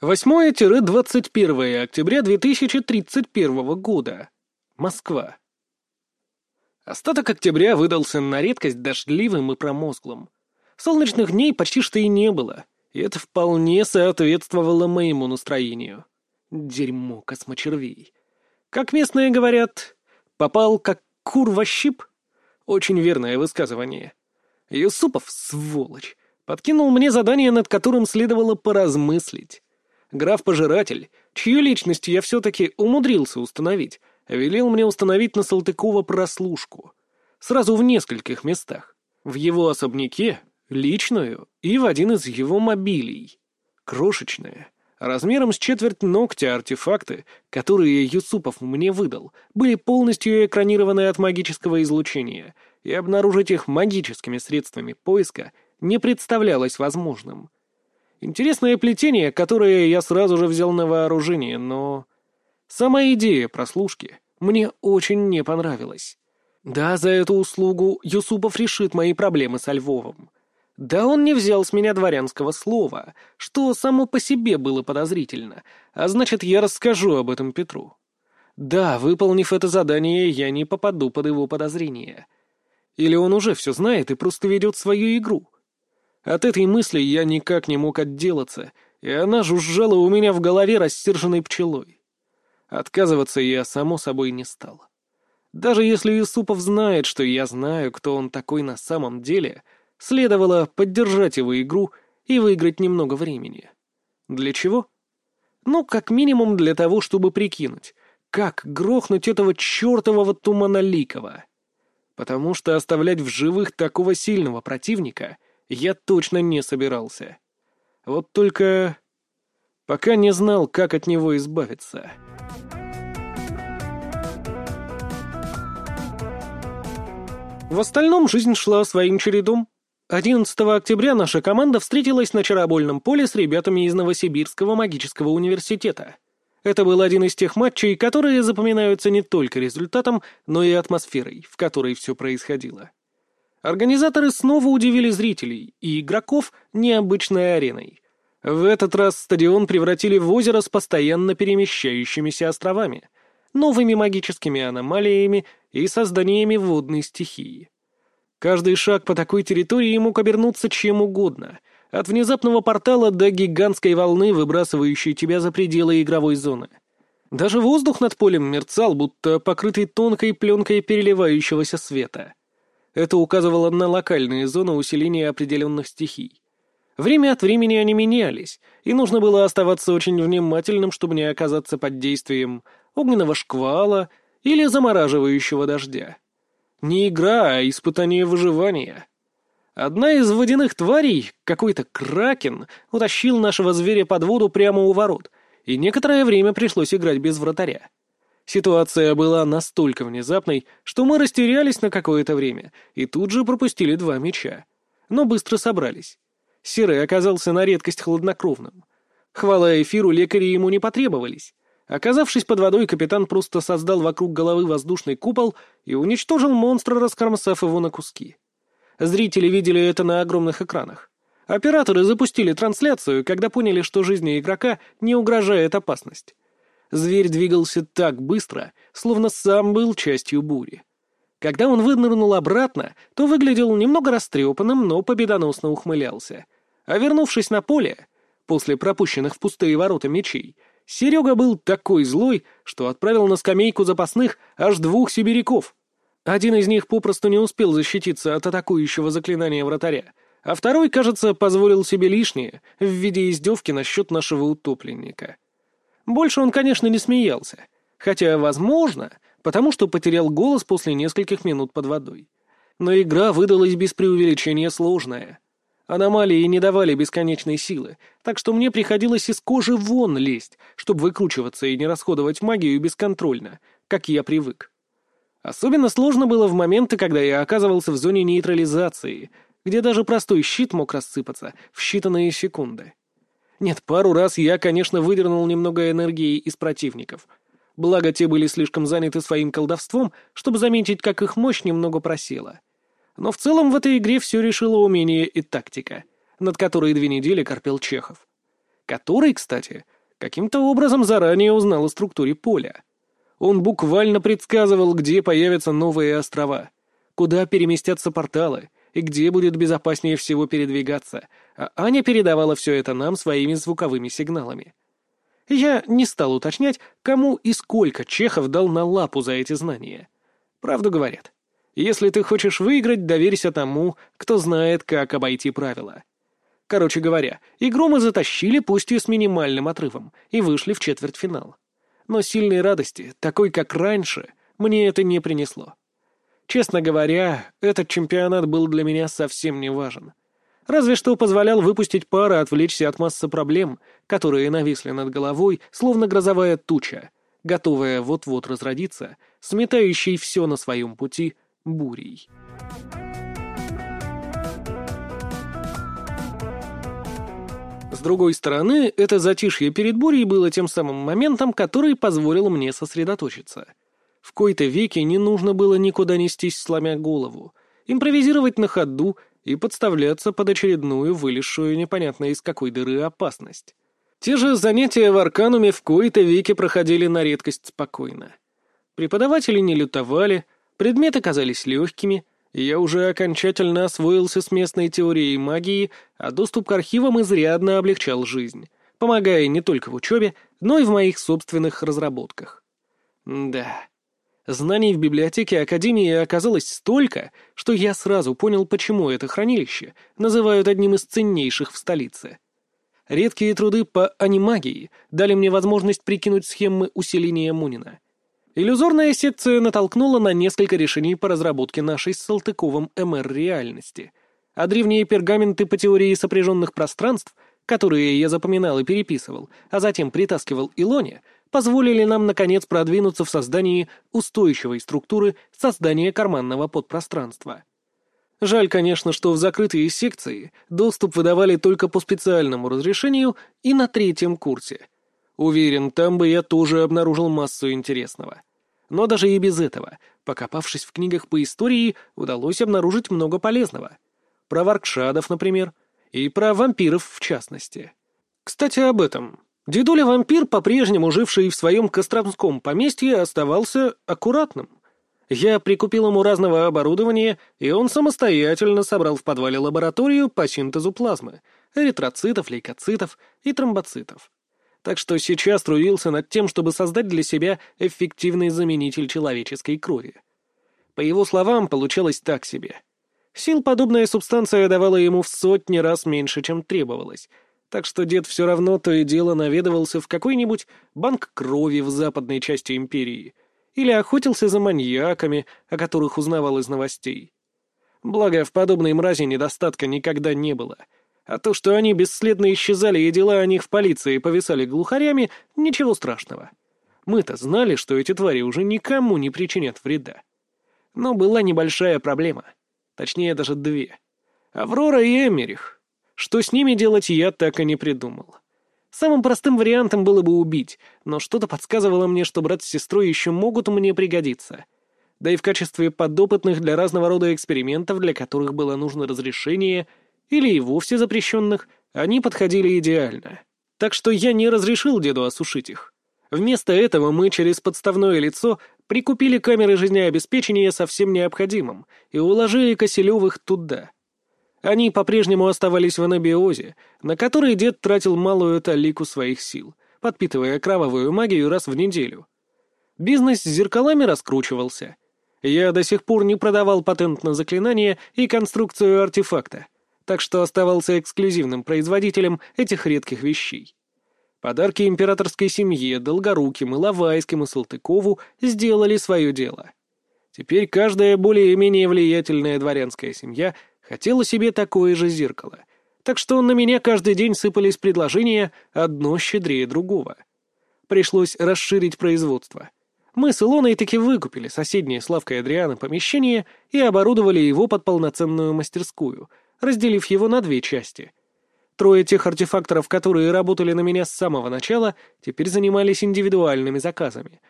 8-21 октября 2031 года. Москва. Остаток октября выдался на редкость дождливым и промозглым. Солнечных дней почти что и не было, и это вполне соответствовало моему настроению. Дерьмо космочервей. Как местные говорят, попал как кур во щип? Очень верное высказывание. Юсупов, сволочь, подкинул мне задание, над которым следовало поразмыслить. Граф-пожиратель, чью личность я все-таки умудрился установить, велел мне установить на Салтыкова прослушку. Сразу в нескольких местах. В его особняке, личную и в один из его мобилей. Крошечные, размером с четверть ногтя артефакты, которые Юсупов мне выдал, были полностью экранированы от магического излучения, и обнаружить их магическими средствами поиска не представлялось возможным. Интересное плетение, которое я сразу же взял на вооружение, но... Сама идея прослушки мне очень не понравилась. Да, за эту услугу Юсупов решит мои проблемы со Львовым. Да, он не взял с меня дворянского слова, что само по себе было подозрительно, а значит, я расскажу об этом Петру. Да, выполнив это задание, я не попаду под его подозрения. Или он уже все знает и просто ведет свою игру. От этой мысли я никак не мог отделаться, и она жужжала у меня в голове рассерженной пчелой. Отказываться я, само собой, не стал. Даже если Юсупов знает, что я знаю, кто он такой на самом деле, следовало поддержать его игру и выиграть немного времени. Для чего? Ну, как минимум для того, чтобы прикинуть, как грохнуть этого чертового Туманоликова. Потому что оставлять в живых такого сильного противника — я точно не собирался. Вот только... Пока не знал, как от него избавиться. В остальном жизнь шла своим чередом. 11 октября наша команда встретилась на Чаробольном поле с ребятами из Новосибирского магического университета. Это был один из тех матчей, которые запоминаются не только результатом, но и атмосферой, в которой все происходило. Организаторы снова удивили зрителей и игроков необычной ареной. В этот раз стадион превратили в озеро с постоянно перемещающимися островами, новыми магическими аномалиями и созданиями водной стихии. Каждый шаг по такой территории мог обернуться чем угодно, от внезапного портала до гигантской волны, выбрасывающей тебя за пределы игровой зоны. Даже воздух над полем мерцал, будто покрытый тонкой пленкой переливающегося света — это указывало на локальные зоны усиления определенных стихий. Время от времени они менялись, и нужно было оставаться очень внимательным, чтобы не оказаться под действием огненного шквала или замораживающего дождя. Не игра, а испытание выживания. Одна из водяных тварей, какой-то кракен, утащил нашего зверя под воду прямо у ворот, и некоторое время пришлось играть без вратаря. Ситуация была настолько внезапной, что мы растерялись на какое-то время и тут же пропустили два мяча. Но быстро собрались. Серый оказался на редкость хладнокровным. Хвала эфиру, лекари ему не потребовались. Оказавшись под водой, капитан просто создал вокруг головы воздушный купол и уничтожил монстра, раскромсав его на куски. Зрители видели это на огромных экранах. Операторы запустили трансляцию, когда поняли, что жизни игрока не угрожает опасность. Зверь двигался так быстро, словно сам был частью бури. Когда он вынырнул обратно, то выглядел немного растрепанным, но победоносно ухмылялся. А вернувшись на поле, после пропущенных в пустые ворота мечей, Серега был такой злой, что отправил на скамейку запасных аж двух сибиряков. Один из них попросту не успел защититься от атакующего заклинания вратаря, А второй, кажется, позволил себе лишнее в виде издевки насчет нашего утопленника. Больше он, конечно, не смеялся. Хотя, возможно, потому что потерял голос после нескольких минут под водой. Но игра выдалась без преувеличения сложная. Аномалии не давали бесконечной силы, так что мне приходилось из кожи вон лезть, чтобы выкручиваться и не расходовать магию бесконтрольно, как я привык. Особенно сложно было в моменты, когда я оказывался в зоне нейтрализации, где даже простой щит мог рассыпаться в считанные секунды. Нет, пару раз я, конечно, выдернул немного энергии из противников. Благо, те были слишком заняты своим колдовством, чтобы заметить, как их мощь немного просела. Но в целом в этой игре все решило умение и тактика, над которой две недели корпел Чехов. Который, кстати, каким-то образом заранее узнал о структуре поля. Он буквально предсказывал, где появятся новые острова, куда переместятся порталы и где будет безопаснее всего передвигаться, а Аня передавала все это нам своими звуковыми сигналами. Я не стал уточнять, кому и сколько Чехов дал на лапу за эти знания. Правду говорят. Если ты хочешь выиграть, доверься тому, кто знает, как обойти правила. Короче говоря, игру мы затащили, пусть и с минимальным отрывом, и вышли в четвертьфинал но сильной радости, такой как раньше, мне это не принесло. Честно говоря, этот чемпионат был для меня совсем не важен. Разве что позволял выпустить пары отвлечься от массы проблем, которые нависли над головой, словно грозовая туча, готовая вот-вот разродиться, сметающей все на своем пути бурей. другой стороны, это затишье перед бурей было тем самым моментом, который позволил мне сосредоточиться. В кои-то веке не нужно было никуда нестись, сломя голову, импровизировать на ходу и подставляться под очередную, вылезшую непонятно из какой дыры опасность. Те же занятия в Аркануме в кои-то веке проходили на редкость спокойно. Преподаватели не лютовали, предметы казались легкими — я уже окончательно освоился с местной теорией магии, а доступ к архивам изрядно облегчал жизнь, помогая не только в учебе, но и в моих собственных разработках. Да, знаний в библиотеке Академии оказалось столько, что я сразу понял, почему это хранилище называют одним из ценнейших в столице. Редкие труды по анимагии дали мне возможность прикинуть схемы усиления Мунина — Иллюзорная секция натолкнула на несколько решений по разработке нашей с Салтыковым МР-реальности, а древние пергаменты по теории сопряженных пространств, которые я запоминал и переписывал, а затем притаскивал Илоне, позволили нам, наконец, продвинуться в создании устойчивой структуры создания карманного подпространства. Жаль, конечно, что в закрытые секции доступ выдавали только по специальному разрешению и на третьем курсе — Уверен, там бы я тоже обнаружил массу интересного. Но даже и без этого, покопавшись в книгах по истории, удалось обнаружить много полезного. Про варкшадов, например, и про вампиров в частности. Кстати, об этом. Дедуля-вампир, по-прежнему живший в своем Костромском поместье, оставался аккуратным. Я прикупил ему разного оборудования, и он самостоятельно собрал в подвале лабораторию по синтезу плазмы, эритроцитов, лейкоцитов и тромбоцитов так что сейчас трудился над тем, чтобы создать для себя эффективный заменитель человеческой крови. По его словам, получалось так себе. Сил подобная субстанция давала ему в сотни раз меньше, чем требовалось, так что дед все равно то и дело наведывался в какой-нибудь банк крови в западной части империи или охотился за маньяками, о которых узнавал из новостей. Благо, в подобной мрази недостатка никогда не было — а то, что они бесследно исчезали и дела о них в полиции повисали глухарями, ничего страшного. Мы-то знали, что эти твари уже никому не причинят вреда. Но была небольшая проблема. Точнее, даже две. Аврора и Эмерих. Что с ними делать, я так и не придумал. Самым простым вариантом было бы убить, но что-то подсказывало мне, что брат с сестрой еще могут мне пригодиться. Да и в качестве подопытных для разного рода экспериментов, для которых было нужно разрешение — или и вовсе запрещенных, они подходили идеально. Так что я не разрешил деду осушить их. Вместо этого мы через подставное лицо прикупили камеры жизнеобеспечения со всем необходимым и уложили Коселевых туда. Они по-прежнему оставались в анабиозе, на который дед тратил малую талику своих сил, подпитывая кровавую магию раз в неделю. Бизнес с зеркалами раскручивался. Я до сих пор не продавал патент на заклинание и конструкцию артефакта, так что оставался эксклюзивным производителем этих редких вещей. Подарки императорской семье, Долгоруким, Иловайским и Салтыкову сделали свое дело. Теперь каждая более-менее влиятельная дворянская семья хотела себе такое же зеркало, так что на меня каждый день сыпались предложения, одно щедрее другого. Пришлось расширить производство. Мы с Илоной таки выкупили соседнее с лавкой Адриана помещение и оборудовали его под полноценную мастерскую, разделив его на две части — Трое тех артефакторов, которые работали на меня с самого начала, теперь занимались индивидуальными заказами.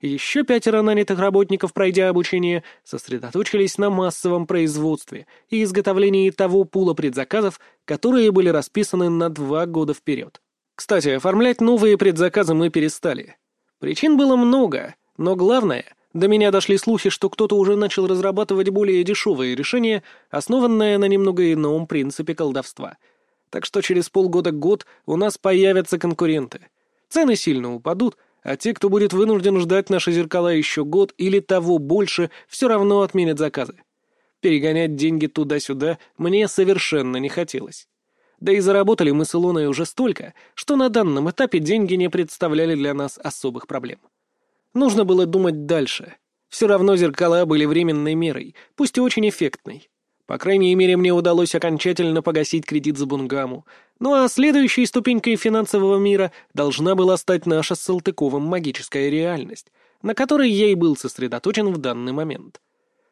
Еще пятеро нанятых работников, пройдя обучение, сосредоточились на массовом производстве и изготовлении того пула предзаказов, которые были расписаны на два года вперед. Кстати, оформлять новые предзаказы мы перестали. Причин было много, но главное — до меня дошли слухи, что кто-то уже начал разрабатывать более дешевые решения, основанные на немного ином принципе колдовства — так что через полгода-год у нас появятся конкуренты. Цены сильно упадут, а те, кто будет вынужден ждать наши зеркала еще год или того больше, все равно отменят заказы. Перегонять деньги туда-сюда мне совершенно не хотелось. Да и заработали мы с Илоной уже столько, что на данном этапе деньги не представляли для нас особых проблем. Нужно было думать дальше. Все равно зеркала были временной мерой, пусть и очень эффектной. По крайней мере, мне удалось окончательно погасить кредит за Бунгаму. Ну а следующей ступенькой финансового мира должна была стать наша с Салтыковым магическая реальность, на которой я и был сосредоточен в данный момент.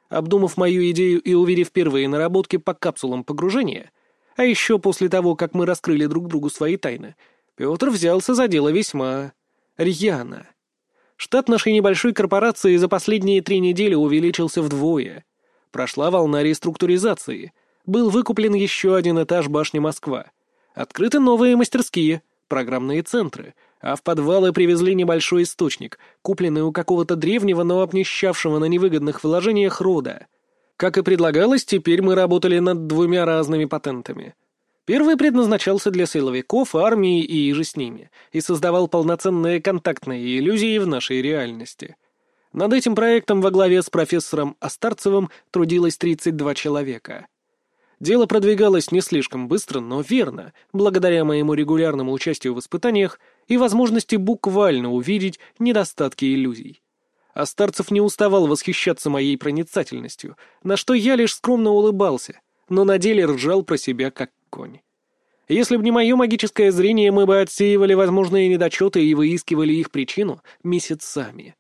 Обдумав мою идею и увидев первые наработки по капсулам погружения, а еще после того, как мы раскрыли друг другу свои тайны, Петр взялся за дело весьма рьяно. Штат нашей небольшой корпорации за последние три недели увеличился вдвое — Прошла волна реструктуризации. Был выкуплен еще один этаж башни Москва. Открыты новые мастерские, программные центры, а в подвалы привезли небольшой источник, купленный у какого-то древнего, но обнищавшего на невыгодных вложениях рода. Как и предлагалось, теперь мы работали над двумя разными патентами. Первый предназначался для силовиков, армии и иже с ними, и создавал полноценные контактные иллюзии в нашей реальности. Над этим проектом во главе с профессором Остарцевым трудилось 32 человека. Дело продвигалось не слишком быстро, но верно, благодаря моему регулярному участию в испытаниях и возможности буквально увидеть недостатки иллюзий. Остарцев не уставал восхищаться моей проницательностью, на что я лишь скромно улыбался, но на деле ржал про себя как конь. Если бы не мое магическое зрение, мы бы отсеивали возможные недочеты и выискивали их причину месяцами.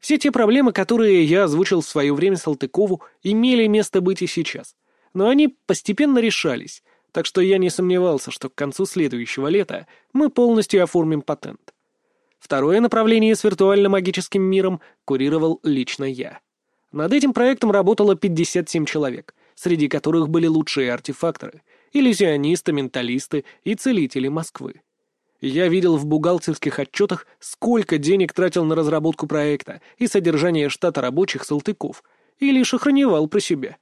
Все те проблемы, которые я озвучил в свое время Салтыкову, имели место быть и сейчас. Но они постепенно решались, так что я не сомневался, что к концу следующего лета мы полностью оформим патент. Второе направление с виртуально-магическим миром курировал лично я. Над этим проектом работало 57 человек, среди которых были лучшие артефакторы, иллюзионисты, менталисты и целители Москвы. Я видел в бухгалтерских отчетах, сколько денег тратил на разработку проекта и содержание штата рабочих Салтыков, и лишь охраневал про себя.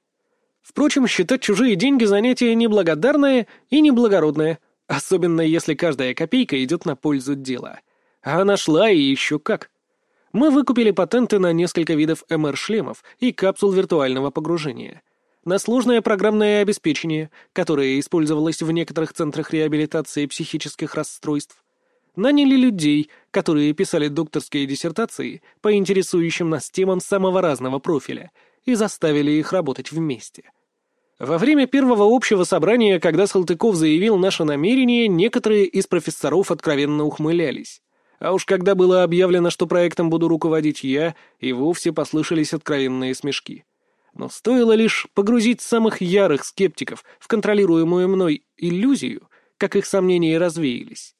Впрочем, считать чужие деньги занятие неблагодарное и неблагородное, особенно если каждая копейка идет на пользу дела. А она шла и еще как. Мы выкупили патенты на несколько видов МР-шлемов и капсул виртуального погружения — на сложное программное обеспечение, которое использовалось в некоторых центрах реабилитации психических расстройств. Наняли людей, которые писали докторские диссертации по интересующим нас темам самого разного профиля, и заставили их работать вместе. Во время первого общего собрания, когда Салтыков заявил наше намерение, некоторые из профессоров откровенно ухмылялись. А уж когда было объявлено, что проектом буду руководить я, и вовсе послышались откровенные смешки. Но стоило лишь погрузить самых ярых скептиков в контролируемую мной иллюзию, как их сомнения развеялись.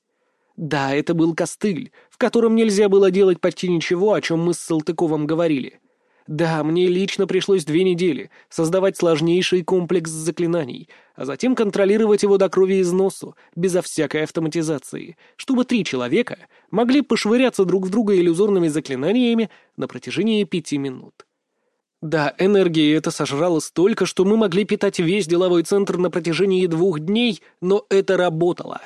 Да, это был костыль, в котором нельзя было делать почти ничего, о чем мы с Салтыковым говорили. Да, мне лично пришлось две недели создавать сложнейший комплекс заклинаний, а затем контролировать его до крови износу, безо всякой автоматизации, чтобы три человека могли пошвыряться друг в друга иллюзорными заклинаниями на протяжении пяти минут. Да, энергии это сожрало столько, что мы могли питать весь деловой центр на протяжении двух дней, но это работало.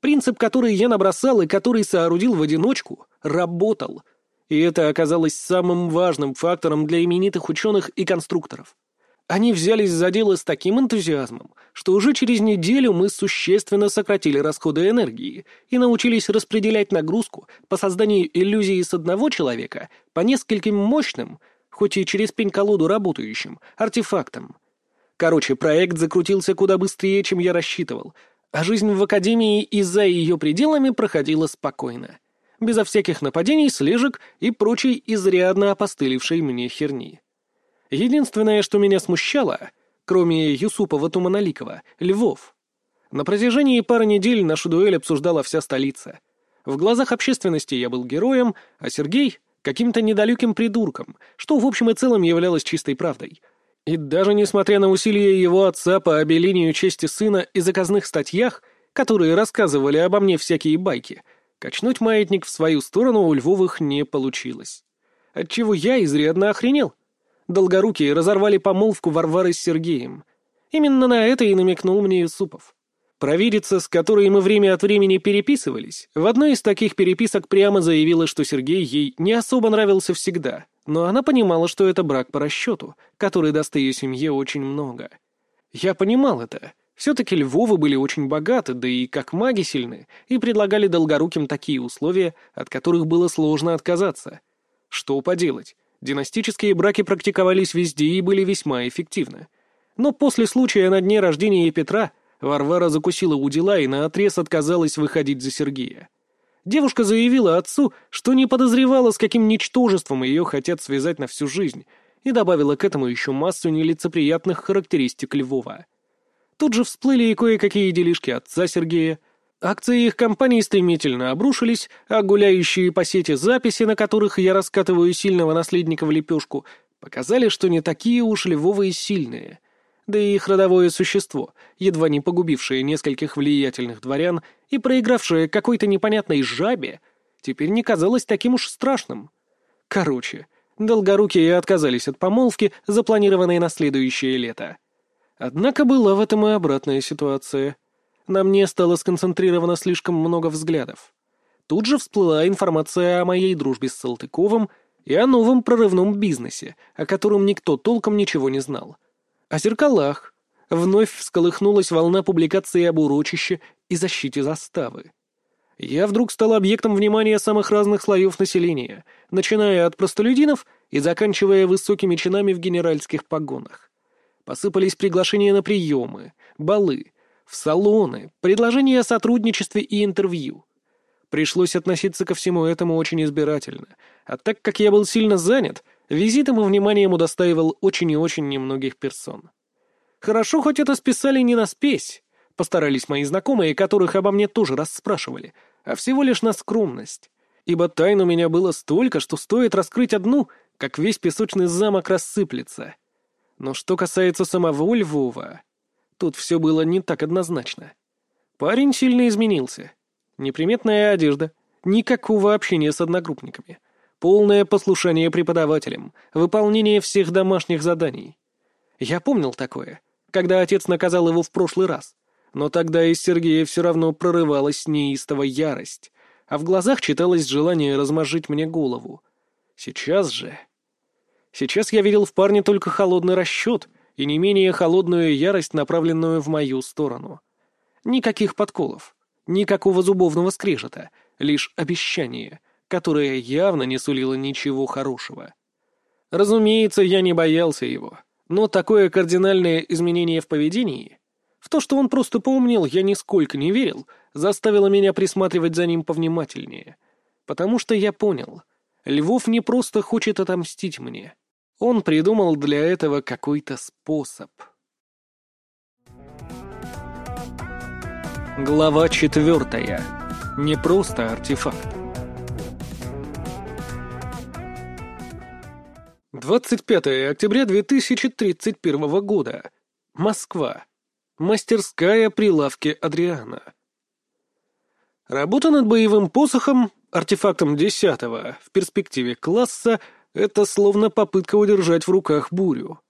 Принцип, который я набросал и который соорудил в одиночку, работал. И это оказалось самым важным фактором для именитых ученых и конструкторов. Они взялись за дело с таким энтузиазмом, что уже через неделю мы существенно сократили расходы энергии и научились распределять нагрузку по созданию иллюзии с одного человека по нескольким мощным, хоть и через пень-колоду работающим, артефактам. Короче, проект закрутился куда быстрее, чем я рассчитывал, а жизнь в Академии и за ее пределами проходила спокойно, безо всяких нападений, слежек и прочей изрядно опостылевшей мне херни. Единственное, что меня смущало, кроме Юсупова Туманаликова, Львов. На протяжении пары недель нашу дуэль обсуждала вся столица. В глазах общественности я был героем, а Сергей — каким-то недалеким придурком, что в общем и целом являлось чистой правдой. И даже несмотря на усилия его отца по обелению чести сына и заказных статьях, которые рассказывали обо мне всякие байки, качнуть маятник в свою сторону у Львовых не получилось. Отчего я изрядно охренел. Долгорукие разорвали помолвку Варвары с Сергеем. Именно на это и намекнул мне Юсупов. Провидица, с которой мы время от времени переписывались, в одной из таких переписок прямо заявила, что Сергей ей не особо нравился всегда, но она понимала, что это брак по расчету, который даст ее семье очень много. Я понимал это. Все-таки Львовы были очень богаты, да и как маги сильны, и предлагали долгоруким такие условия, от которых было сложно отказаться. Что поделать? Династические браки практиковались везде и были весьма эффективны. Но после случая на дне рождения Петра Варвара закусила у дела и наотрез отказалась выходить за Сергея. Девушка заявила отцу, что не подозревала, с каким ничтожеством ее хотят связать на всю жизнь, и добавила к этому еще массу нелицеприятных характеристик Львова. Тут же всплыли и кое-какие делишки отца Сергея, Акции их компании стремительно обрушились, а гуляющие по сети записи, на которых я раскатываю сильного наследника в лепешку, показали, что не такие уж львовые сильные. Да и их родовое существо, едва не погубившее нескольких влиятельных дворян и проигравшее какой-то непонятной жабе, теперь не казалось таким уж страшным. Короче, долгорукие отказались от помолвки, запланированной на следующее лето. Однако была в этом и обратная ситуация — на мне стало сконцентрировано слишком много взглядов. Тут же всплыла информация о моей дружбе с Салтыковым и о новом прорывном бизнесе, о котором никто толком ничего не знал. О зеркалах. Вновь всколыхнулась волна публикации об урочище и защите заставы. Я вдруг стал объектом внимания самых разных слоев населения, начиная от простолюдинов и заканчивая высокими чинами в генеральских погонах. Посыпались приглашения на приемы, балы, в салоны, предложения о сотрудничестве и интервью. Пришлось относиться ко всему этому очень избирательно, а так как я был сильно занят, визитом и вниманием удостаивал очень и очень немногих персон. Хорошо, хоть это списали не на спесь, постарались мои знакомые, которых обо мне тоже расспрашивали, а всего лишь на скромность. Ибо тайн у меня было столько, что стоит раскрыть одну, как весь песочный замок рассыплется. Но что касается самого Львова, Тут все было не так однозначно. Парень сильно изменился. Неприметная одежда, никакого общения с одногруппниками, полное послушание преподавателям, выполнение всех домашних заданий. Я помнил такое, когда отец наказал его в прошлый раз, но тогда из Сергея все равно прорывалась неистовая ярость, а в глазах читалось желание размозжить мне голову. Сейчас же... Сейчас я видел в парне только холодный расчет — и не менее холодную ярость, направленную в мою сторону. Никаких подколов, никакого зубовного скрежета, лишь обещание, которое явно не сулило ничего хорошего. Разумеется, я не боялся его, но такое кардинальное изменение в поведении, в то, что он просто поумнел, я нисколько не верил, заставило меня присматривать за ним повнимательнее. Потому что я понял, Львов не просто хочет отомстить мне — он придумал для этого какой-то способ. Глава четвертая. Не просто артефакт. 25 октября 2031 года. Москва. Мастерская прилавки Адриана. Работа над боевым посохом, артефактом десятого в перспективе класса — это словно попытка удержать в руках бурю.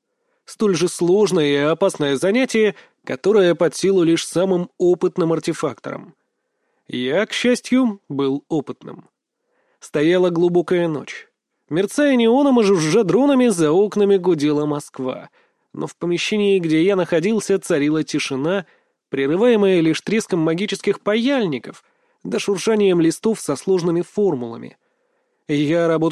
Столь же сложное и опасное занятие, которое под силу лишь самым опытным артефакторам. Я, к счастью, был опытным. Стояла глубокая ночь. Мерцая неоном и жужжа дронами, за окнами гудела Москва. но в помещении, где я находился, царила тишина, прерываемая лишь треском магических паяльников да шуршанием листов со сложными формулами. Я работал